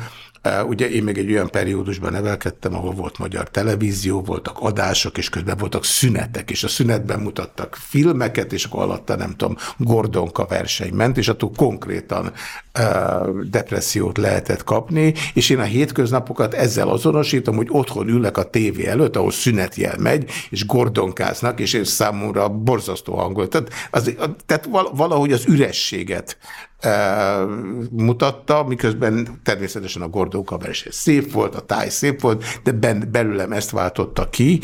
Ugye én még egy olyan periódusban nevelkedtem, ahol volt magyar televízió, voltak adások, és közben voltak szünetek, és a szünetben mutattak filmeket, és akkor alatta nem tudom, Gordonka verseny ment, és attól konkrétan depressziót lehetett kapni, és én a hétköznapokat ezzel azonosítom, hogy otthon ülnek a tévé előtt, ahol szünetjel megy, és gordonkáznak, és én számomra borzasztó hangolt. Tehát, az, tehát valahogy az ürességet mutatta, miközben természetesen a Gordon verseny szép volt, a táj szép volt, de ben, belőlem ezt váltotta ki.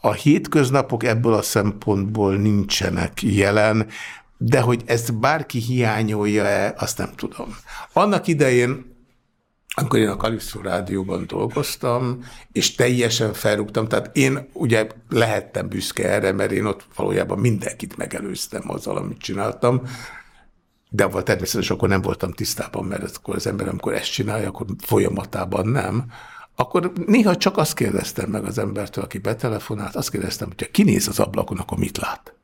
A hétköznapok ebből a szempontból nincsenek jelen, de hogy ezt bárki hiányolja-e, azt nem tudom. Annak idején amikor én a Kalipszó rádióban dolgoztam, és teljesen felrúgtam, tehát én ugye lehettem büszke erre, mert én ott valójában mindenkit megelőztem azzal, amit csináltam, de avval természetesen akkor nem voltam tisztában, mert akkor az ember, amikor ezt csinálja, akkor folyamatában nem. Akkor néha csak azt kérdeztem meg az embertől, aki betelefonált, azt kérdeztem, hogy ha kinéz az ablakon, akkor mit lát?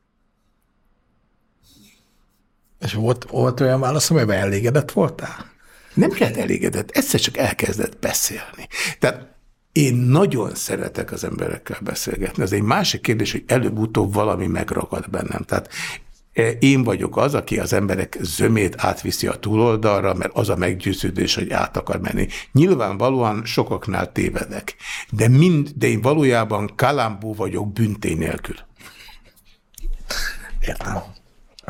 És volt, volt olyan válasz, amiben elégedett voltál? Nem kellett elégedett, egyszer csak elkezdett beszélni. Tehát én nagyon szeretek az emberekkel beszélgetni. Ez egy másik kérdés, hogy előbb-utóbb valami megragad bennem. Tehát én vagyok az, aki az emberek zömét átviszi a túloldalra, mert az a meggyőződés, hogy át akar menni. Nyilvánvalóan sokaknál tévedek, de, mind, de én valójában kalambó vagyok büntény nélkül. Értem.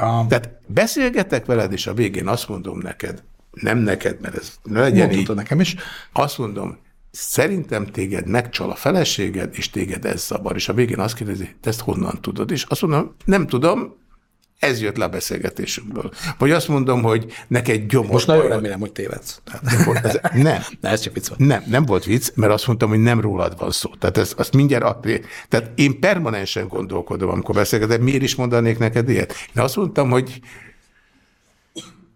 Um. Tehát beszélgetek veled, és a végén azt mondom neked, nem neked, mert ez ne legyen így. nekem is. Azt mondom, szerintem téged megcsal a feleséged, és téged ez zavar. És a végén azt kérdezi, te ezt honnan tudod? És azt mondom, nem tudom, ez jött le a beszélgetésünkből. Vagy azt mondom, hogy neked gyomor. Most nagyon remélem, hogy tévedsz. Nem, ez, nem. Ne, ez csak vicc volt. Nem, nem volt vicc, mert azt mondtam, hogy nem rólad van szó. Tehát ez, azt mindjárt, tehát én permanensen gondolkodom, amikor beszélgetek, miért is mondanék neked ilyet? Én azt mondtam, hogy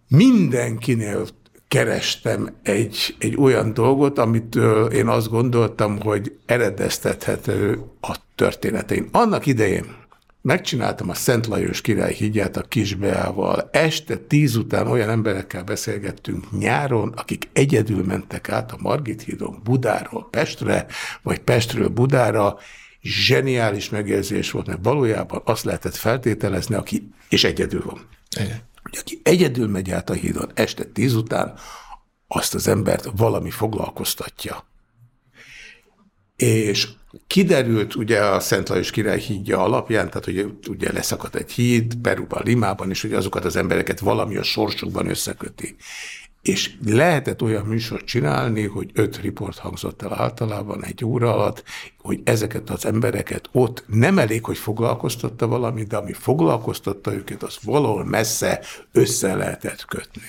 mindenkinél kerestem egy, egy olyan dolgot, amit én azt gondoltam, hogy eredeztethető a történetein. Annak idején megcsináltam a Szent Lajos király hídját a Kisbeával. Este tíz után olyan emberekkel beszélgettünk nyáron, akik egyedül mentek át a Margit hídon Budáról Pestre, vagy Pestről Budára. Zseniális megérzés volt, mert valójában azt lehetett feltételezni, aki, és egyedül van. Igen aki egyedül megy át a hídon este tíz után, azt az embert valami foglalkoztatja. És kiderült ugye a Szent Lajos király hídja alapján, tehát ugye, ugye leszakadt egy híd Peruban, Limában, és hogy azokat az embereket valami a sorsukban összeköti. És lehetett olyan műsort csinálni, hogy öt riport hangzott el általában egy óra alatt, hogy ezeket az embereket ott nem elég, hogy foglalkoztatta valami, de ami foglalkoztatta őket, az valahol messze össze lehetett kötni.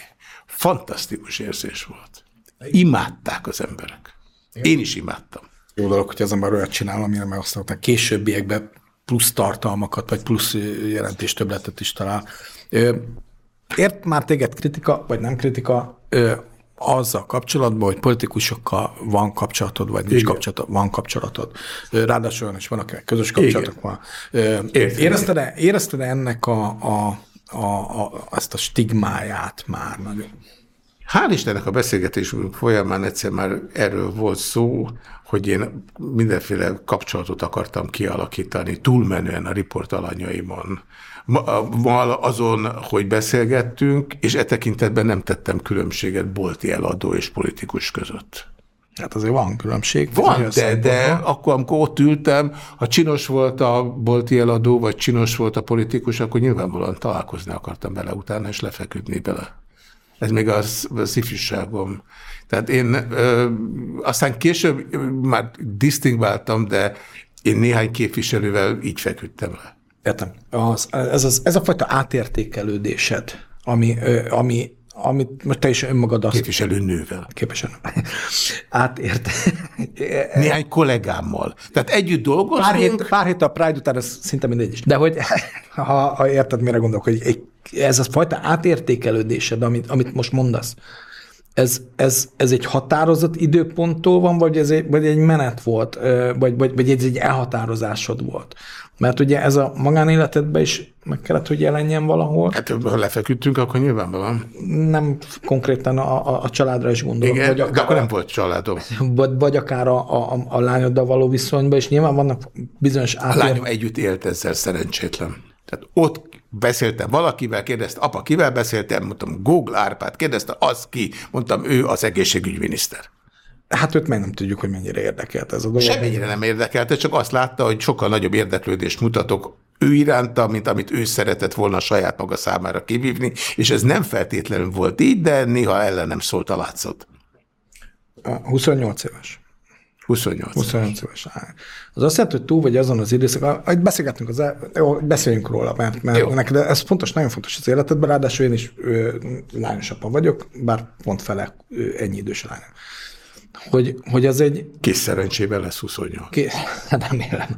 Fantasztikus érzés volt. Imádták az emberek. Én is imádtam. Jó dolog, hogy az ember olyat csinál, amire meg aztán későbbiekben plusz tartalmakat, vagy plusz jelentéstöbletet is talál. Ért már téged kritika, vagy nem kritika, azzal kapcsolatban, hogy politikusokkal van kapcsolatod, vagy nincs kapcsolatod, van kapcsolatod. Ráadásul olyan is van, akinek közös kapcsolatok Igen. van. Érezted -e, érezted ennek a, a, a, a, azt a stigmáját már nagyon? Hál' Istennek a beszélgetésünk folyamán egyszer már erről volt szó, hogy én mindenféle kapcsolatot akartam kialakítani, túlmenően a riportalanyaimon azon, hogy beszélgettünk, és e tekintetben nem tettem különbséget bolti eladó és politikus között. Hát azért van különbség. Van, de, de akkor, amikor ott ültem, ha csinos volt a bolti eladó, vagy csinos volt a politikus, akkor nyilvánvalóan találkozni akartam bele utána, és lefeküdni bele. Ez még a, a szifisságom. Tehát én ö, aztán később már disztingváltam, de én néhány képviselővel így feküdtem le. Értem. Az, ez, az, ez a fajta átértékelődésed, ami, ami amit most te is önmagad azt... Képviselő nővel. Képviselő. Átért. Néhány kollégámmal. Tehát együtt dolgozunk. Pár hét, pár hét a Pride után ez szinte mindegy is. De hogy, ha, ha érted, mire gondolok, hogy ez a fajta átértékelődésed, amit, amit most mondasz, ez, ez, ez egy határozott időponttól van, vagy ez egy, vagy egy menet volt, vagy, vagy, vagy ez egy elhatározásod volt? Mert ugye ez a magánéletedben is meg kellett, hogy jelenjen valahol. Hát ha lefeküdtünk, akkor nyilvánvalóan. Nem konkrétan a, a, a családra is gondolok. Igen, vagy akár, de akkor nem volt családom. Vagy, vagy akár a, a, a lányoddal való viszonyban, és nyilván vannak bizonyos átér... A lányom együtt élt ezzel szerencsétlen. Tehát ott beszéltem valakivel, kérdezte, apa, kivel beszéltem? Mondtam, Google Árpát, kérdezte, az ki? Mondtam, ő az egészségügyminiszter. Hát őt meg nem tudjuk, hogy mennyire érdekelt ez a dolog. Semmennyire nem érdekelte, csak azt látta, hogy sokkal nagyobb érdeklődést mutatok ő iránta, mint amit ő szeretett volna saját maga számára kivívni, és ez nem feltétlenül volt így, de néha ellenem szólt a látszat. 28 éves. 28. 28 éves. Az azt jelenti, hogy túl vagy azon az időszak, beszélgetünk, az, jó, beszéljünk róla, mert, mert neked ez fontos, nagyon fontos az életedben, ráadásul én is lányos apa vagyok, bár pont fele ennyi idős lányom hogy, hogy az egy... Kis szerencsével lesz 28. Ki, hát remélem.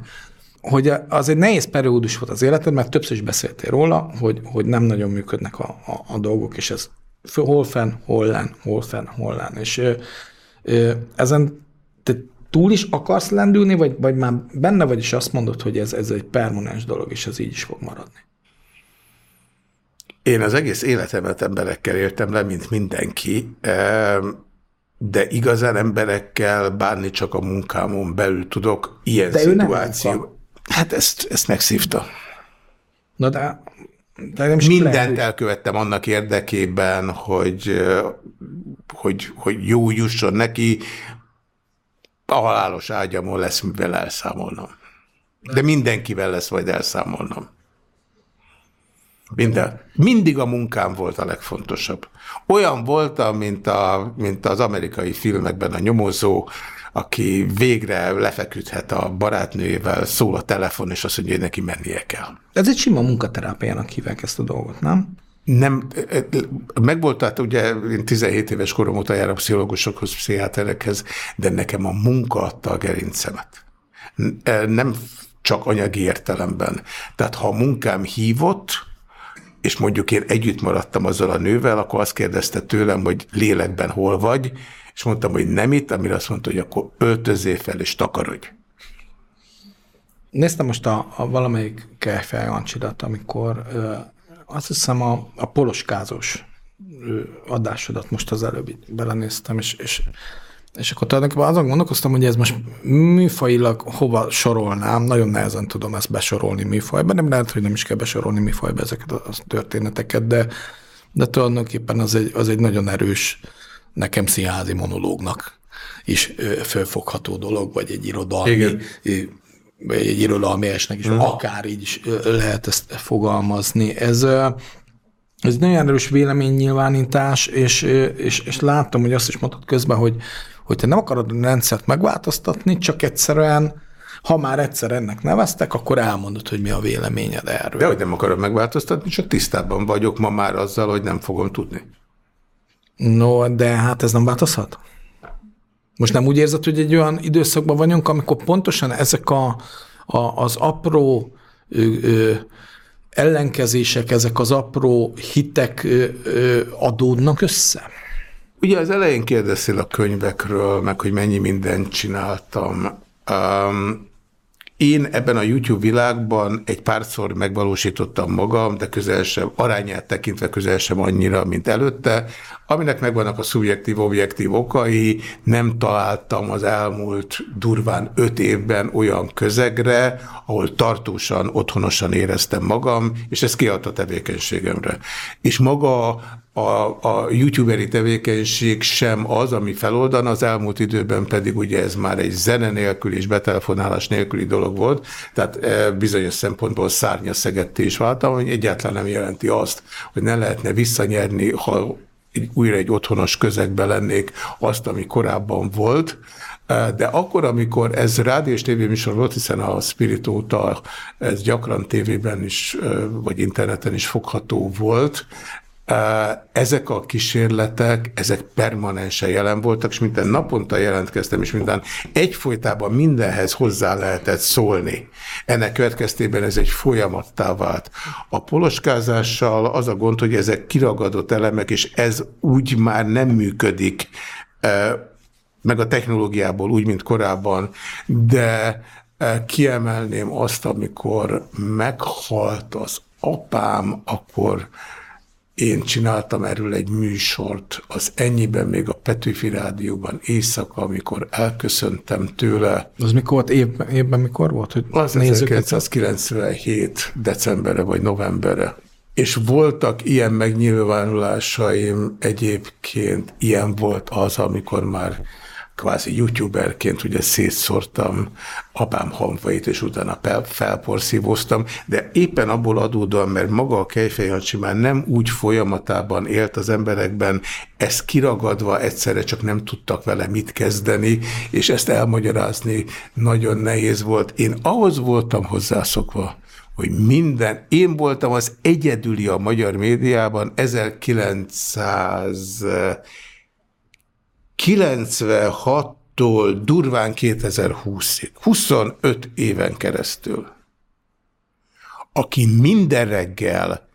Hogy az egy nehéz periódus volt az életed, mert többször is beszéltél róla, hogy, hogy nem nagyon működnek a, a, a dolgok, és ez hol fenn, hol len, hol fenn, hol len. És ö, ö, ezen túl is akarsz lendülni, vagy, vagy már benne vagy, és azt mondod, hogy ez, ez egy permanens dolog, és ez így is fog maradni? Én az egész életemet emberekkel éltem le, mint mindenki de igazán emberekkel bánni csak a munkámon belül tudok ilyen de szituáció. Hát ezt, ezt megszívta. Na de, de nem Mindent lehet, elkövettem annak érdekében, hogy, hogy, hogy jó jusson neki, a halálos ágyamon lesz, mivel elszámolnom. De mindenkivel lesz majd elszámolnom. Minden. Mindig a munkám volt a legfontosabb. Olyan voltam, mint, a, mint az amerikai filmekben a nyomozó, aki végre lefeküdhet a barátnőjével, szól a telefon, és azt mondja, hogy neki mennie kell. Ez egy sima munkaterápiának hívják ezt a dolgot, nem? Nem, megvolt, tehát ugye én 17 éves korom óta járok pszichológusokhoz, pszichiáterekhez, de nekem a munka adta a gerincemet. Nem csak anyagi értelemben. Tehát ha a munkám hívott, és mondjuk én együtt maradtam azzal a nővel, akkor azt kérdezte tőlem, hogy lélekben hol vagy, és mondtam, hogy nem itt, amire azt mondta, hogy akkor öltözé fel és takarodj. Néztem most a, a valamelyik Kejfej Jancsidat, amikor azt hiszem a, a poloskázós adásodat most az előbb belenéztem, és, és és akkor tulajdonképpen azon gondolkoztam, hogy ez most műfajilag hova sorolnám, nagyon nehezen tudom ezt besorolni műfajba, nem lehet, hogy nem is kell besorolni műfajba ezeket a történeteket, de, de tulajdonképpen az egy, az egy nagyon erős, nekem színházi monológnak is fölfogható dolog, vagy egy irodalmi, Igen. Vagy egy irodalmi esnek is, hmm. akár így is lehet ezt fogalmazni. Ez, ez nagyon erős véleménynyilvánítás, és, és, és láttam, hogy azt is mondtad közben, hogy, hogy te nem akarod a rendszert megváltoztatni, csak egyszerűen ha már egyszer ennek neveztek, akkor elmondod, hogy mi a véleményed erről. De hogy nem akarod megváltoztatni, csak tisztában vagyok ma már azzal, hogy nem fogom tudni. No, de hát ez nem változhat? Most nem úgy érzed, hogy egy olyan időszakban vagyunk, amikor pontosan ezek a, a, az apró ö, ö, ellenkezések, ezek az apró hitek ö, ö, adódnak össze? Ugye az elején kérdeztél a könyvekről, meg hogy mennyi mindent csináltam. Um, én ebben a YouTube világban egy párszor megvalósítottam magam, de közel sem, arányát tekintve közel sem annyira, mint előtte. Aminek megvannak a szubjektív-objektív okai, nem találtam az elmúlt durván öt évben olyan közegre, ahol tartósan, otthonosan éreztem magam, és ez kiadta tevékenységemre. És maga a, a youtuberi tevékenység sem az, ami feloldan, az elmúlt időben pedig ugye ez már egy zene nélkül és betelefonálás nélküli dolog volt, tehát e, bizonyos szempontból szárnya szegetté is váltam, hogy egyáltalán nem jelenti azt, hogy ne lehetne visszanyerni, ha újra egy otthonos közegben lennék azt, ami korábban volt, e, de akkor, amikor ez rádió és tévéműsor volt, hiszen a Spirit óta ez gyakran tévében is, e, vagy interneten is fogható volt, ezek a kísérletek, ezek permanensen jelen voltak, és minden naponta jelentkeztem, és minden egyfolytában mindenhez hozzá lehetett szólni. Ennek következtében ez egy folyamattá vált. A poloskázással az a gond, hogy ezek kiragadott elemek, és ez úgy már nem működik, meg a technológiából úgy, mint korábban, de kiemelném azt, amikor meghalt az apám, akkor én csináltam erről egy műsort, az ennyiben még a Petőfi Rádióban éjszaka, amikor elköszöntem tőle. Az mikor volt? Évben, évben mikor volt? Hogy az 1997 decemberre vagy novemberre. És voltak ilyen megnyilvánulásaim egyébként, ilyen volt az, amikor már kvázi youtuberként ugye szétszórtam apám hamvait, és utána felporszívoztam, de éppen abból adódóan, mert maga a Kejfejancsi már nem úgy folyamatában élt az emberekben, ezt kiragadva egyszerre csak nem tudtak vele mit kezdeni, és ezt elmagyarázni nagyon nehéz volt. Én ahhoz voltam hozzászokva, hogy minden, én voltam az egyedüli a magyar médiában 1900 96-tól durván 2020-ig, 25 éven keresztül, aki minden reggel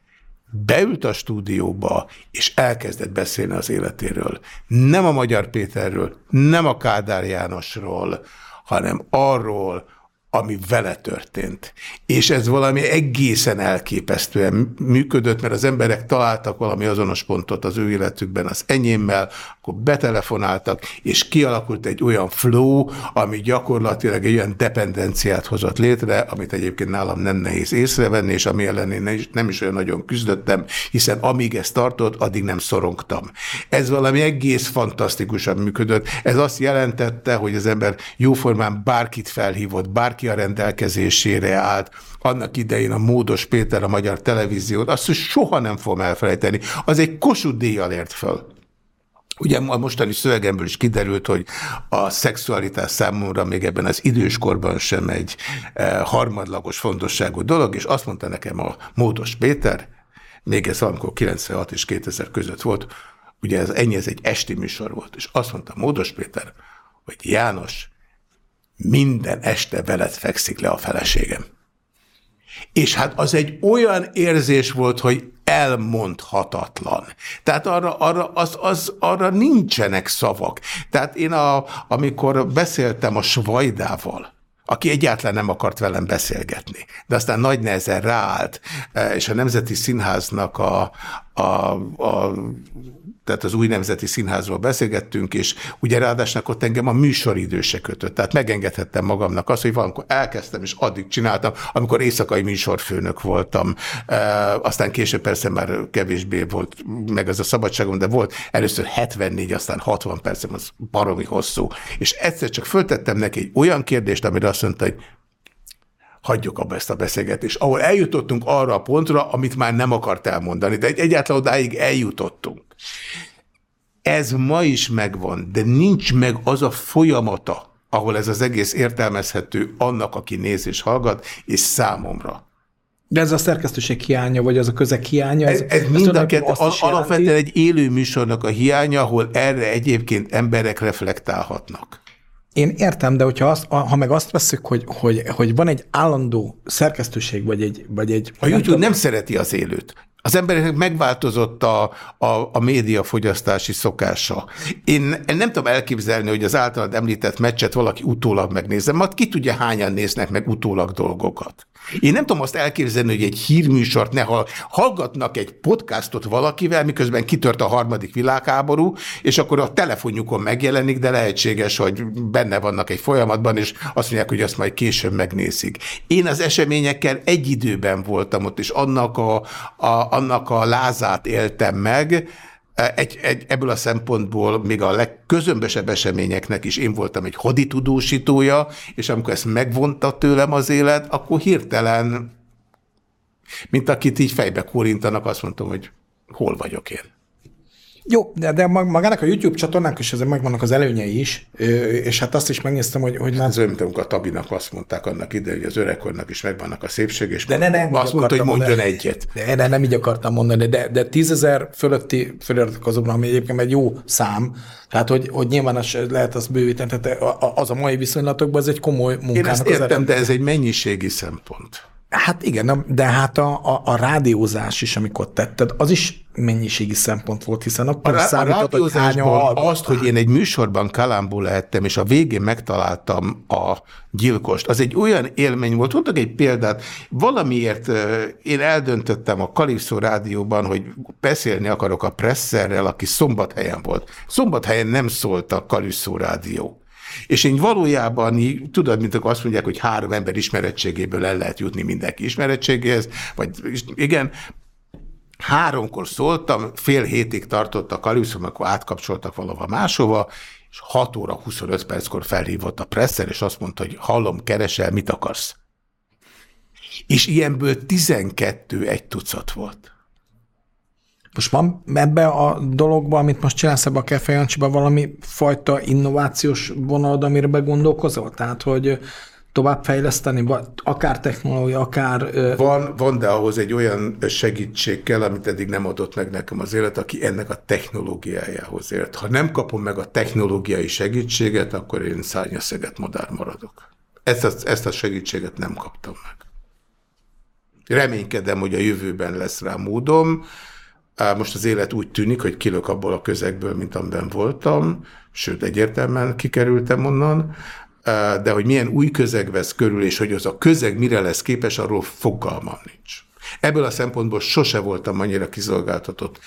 beült a stúdióba, és elkezdett beszélni az életéről. Nem a Magyar Péterről, nem a Kádár Jánosról, hanem arról, ami vele történt. És ez valami egészen elképesztően működött, mert az emberek találtak valami azonos pontot az ő életükben az enyémmel, akkor betelefonáltak, és kialakult egy olyan flow, ami gyakorlatilag egy olyan dependenciát hozott létre, amit egyébként nálam nem nehéz észrevenni, és ami ellen én nem is olyan nagyon küzdöttem, hiszen amíg ez tartott, addig nem szorongtam. Ez valami egész fantasztikusan működött. Ez azt jelentette, hogy az ember jóformán bárkit felhívott, bárki a rendelkezésére állt, annak idején a Módos Péter a Magyar Televíziót, azt soha nem fogom elfelejteni. Az egy Kossuth díjjal ért föl. Ugye a mostani szövegemből is kiderült, hogy a szexualitás számomra még ebben az időskorban sem egy eh, harmadlagos fontosságú dolog, és azt mondta nekem a Módos Péter, még ez valamikor 96 és 2000 között volt, ugye ez ennyi, ez egy esti műsor volt, és azt mondta Módos Péter, hogy János, minden este veled fekszik le a feleségem. És hát az egy olyan érzés volt, hogy elmondhatatlan. Tehát arra, arra, az, az, arra nincsenek szavak. Tehát én, a, amikor beszéltem a Svajdával, aki egyáltalán nem akart velem beszélgetni. De aztán nagy nehezen ráállt, és a Nemzeti Színháznak a, a, a tehát az új nemzeti színházról beszélgettünk, és ugye ráadásnak ott engem a műsoridő se kötött. Tehát megengedhettem magamnak azt, hogy valamikor elkezdtem, és addig csináltam, amikor éjszakai műsorfőnök voltam. E, aztán később persze már kevésbé volt meg az a szabadságom, de volt először 74, aztán 60 percem, az baromi hosszú. És egyszer csak föltettem neki egy olyan kérdést, amire azt mondta, hogy hagyjuk abba ezt a beszélgetést, ahol eljutottunk arra a pontra, amit már nem akart elmondani, de egyáltalán odáig eljutottunk. Ez ma is megvan, de nincs meg az a folyamata, ahol ez az egész értelmezhető annak, aki néz és hallgat, és számomra. De ez a szerkesztőség hiánya, vagy az a közeg hiánya? Ez, ez, ez mind a kettő, alapvetően egy élő műsornak a hiánya, ahol erre egyébként emberek reflektálhatnak. Én értem, de hogyha azt, ha meg azt veszük, hogy, hogy, hogy van egy állandó szerkesztőség, vagy egy... Vagy egy a YouTube nem, nem szereti az élőt. Az embereknek megváltozott a, a, a médiafogyasztási szokása. Én, nem tudom elképzelni, hogy az általad említett meccset valaki utólag megnézze, majd ki tudja hányan néznek meg utólag dolgokat. Én nem tudom azt elképzelni, hogy egy hírműsort ne hall, hallgatnak egy podcastot valakivel, miközben kitört a harmadik világháború, és akkor a telefonjukon megjelenik, de lehetséges, hogy benne vannak egy folyamatban, és azt mondják, hogy azt majd később megnézik. Én az eseményekkel egy időben voltam ott, és annak a, a, annak a lázát éltem meg, egy, egy, ebből a szempontból még a legközömbösebb eseményeknek is én voltam egy haditudósítója, és amikor ezt megvonta tőlem az élet, akkor hirtelen, mint akit így fejbe kórintanak, azt mondtam, hogy hol vagyok én. Jó, de, de magának a YouTube csatornák is ezek megvannak az előnyei is, és hát azt is megnéztem, hogy, hogy már... Ez olyan, a Tabinak azt mondták annak ide, hogy az öregkornak is megvannak a szépség, és de ne, nem azt mondta, hogy mondjon mondani. egyet. De ne, nem így akartam mondani, de, de tízezer fölötti feliratkozóban, ami egyébként egy jó szám, tehát hogy, hogy nyilván az lehet azt bővíteni, tehát az a mai viszonylatokban ez egy komoly munkának Én ezt értem, de ez egy mennyiségi szempont. Hát igen, de hát a, a, a rádiózás is, amikor tetted, az is mennyiségi szempont volt, hiszen akkor a, számított, a hogy azt, hogy én egy műsorban kalámbul lehettem, és a végén megtaláltam a gyilkost, az egy olyan élmény volt. Mondtak egy példát, valamiért én eldöntöttem a Kalipszó rádióban, hogy beszélni akarok a presszerrel, aki szombathelyen volt. Szombathelyen nem szólt a Kalipszó rádió. És én valójában, tudod, mint akkor azt mondják, hogy három ember ismerettségéből el lehet jutni mindenki ismerettségéhez, vagy igen, háromkor szóltam, fél hétig tartott a kaliuszom, akkor átkapcsoltak valahova máshova, és 6 óra 25 perckor felhívott a presszer, és azt mondta, hogy hallom, keresel, mit akarsz? És ilyenből 12 egy tucat volt. Most van ebbe a dologba, amit most csinálsz ebbe a Kefejancsiba valami fajta innovációs vonalad, amire begondolkozol? Tehát, hogy továbbfejleszteni, akár technológia, akár... Van, van, de ahhoz egy olyan segítség kell, amit eddig nem adott meg nekem az élet, aki ennek a technológiájához ért. Ha nem kapom meg a technológiai segítséget, akkor én szárnyaszeget madár maradok. Ezt a, ezt a segítséget nem kaptam meg. Reménykedem, hogy a jövőben lesz rá módom, most az élet úgy tűnik, hogy kilök abból a közegből, mint amiben voltam, sőt, egyértelműen kikerültem onnan, de hogy milyen új közeg vesz körül, és hogy az a közeg mire lesz képes, arról fogalmam nincs. Ebből a szempontból sose voltam annyira kizolgáltatott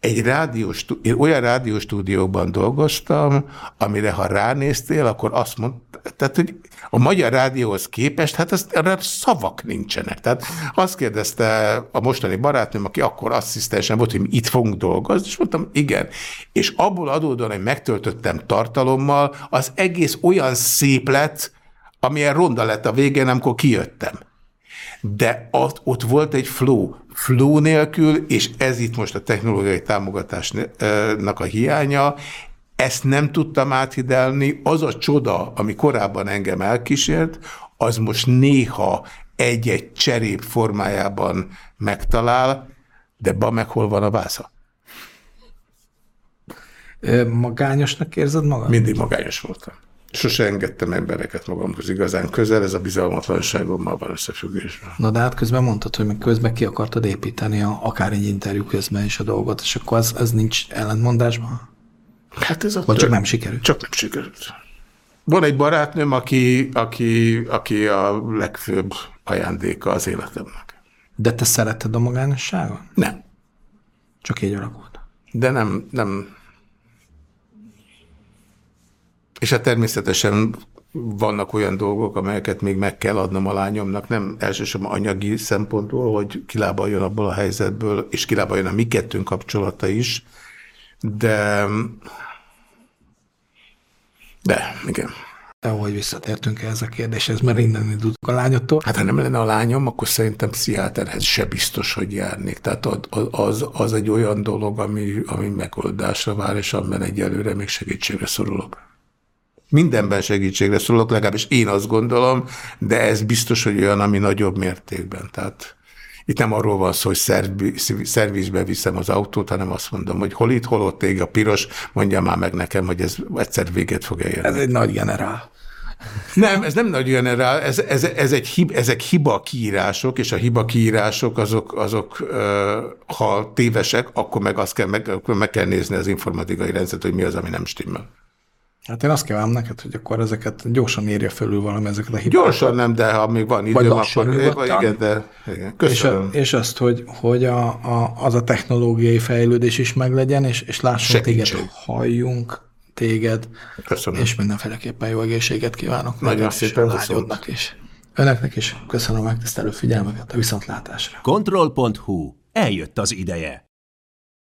egy rádiós, én olyan rádióstúdióban dolgoztam, amire ha ránéztél, akkor azt mondta, tehát, hogy a magyar rádióhoz képest, hát az, erre szavak nincsenek. Tehát azt kérdezte a mostani barátnőm, aki akkor asszisztensen volt, hogy itt fogunk dolgozni, és mondtam, igen. És abból adódóan, hogy megtöltöttem tartalommal, az egész olyan szép lett, amilyen ronda lett a végén, amikor kijöttem. De ott, ott volt egy flow. Flow nélkül, és ez itt most a technológiai támogatásnak a hiánya, ezt nem tudtam áthidelni. Az a csoda, ami korábban engem elkísért, az most néha egy-egy cserép formájában megtalál, de ba meg hol van a vásza? Magányosnak érzed magad? Mindig magányos voltam. Sose engedtem embereket magamhoz igazán közel, ez a bizalmatlanságommal van összefüggésben. Na de hát közben mondtad, hogy meg közben ki akartad építeni a, akár egy interjú közben is a dolgot, és akkor ez, ez nincs ellentmondásban? Hát ez a Vagy csak nem sikerült? Csak nem sikerült. Van egy barátnőm, aki, aki, aki a legfőbb ajándéka az életemnek. De te szeretted a magányosságot? Nem. Csak így alakult. De nem, nem. És hát természetesen vannak olyan dolgok, amelyeket még meg kell adnom a lányomnak, nem elsősorban anyagi szempontból, hogy kilábaljon abból a helyzetből, és kilábaljon a mi kettőnk kapcsolata is, de de, igen. De hogy visszatértünk ehhez a kérdéshez, mert innen indultunk a lányodtól. Hát ha nem lenne a lányom, akkor szerintem pszichiáterhez se biztos, hogy járnék. Tehát az, az egy olyan dolog, ami, ami megoldásra vár, és amiben egyelőre még segítségre szorulok. Mindenben segítségre szorulok, legalábbis én azt gondolom, de ez biztos, hogy olyan, ami nagyobb mértékben. Tehát itt nem arról van szó, hogy szervizbe viszem az autót, hanem azt mondom, hogy hol itt, hol ott ég a piros, mondja már meg nekem, hogy ez egyszer véget fog elérni. Ez egy nagy generál. Nem, ez nem nagy generál, ez, ez, ez egy hib, ezek hiba kiírások, és a hiba kiírások azok, azok ha tévesek, akkor meg, azt kell, meg, akkor meg kell nézni az informatikai rendszert, hogy mi az, ami nem stimmel. Hát én azt kívánom neked, hogy akkor ezeket gyorsan írja fölül valami ezeket a hibákat. Gyorsan nem, de ha még van idő, akkor igen, de igen. Köszönöm. És, a, és azt, hogy, hogy a, a, az a technológiai fejlődés is meglegyen, és, és lássunk Segítség. téged, halljunk téged, Köszönöm. és mindenféleképpen jó egészséget kívánok. Nagyon szépen köszönöm. is. Önöknek is köszönöm a megtisztelő figyelmeket a viszontlátásra. Control.hu. Eljött az ideje.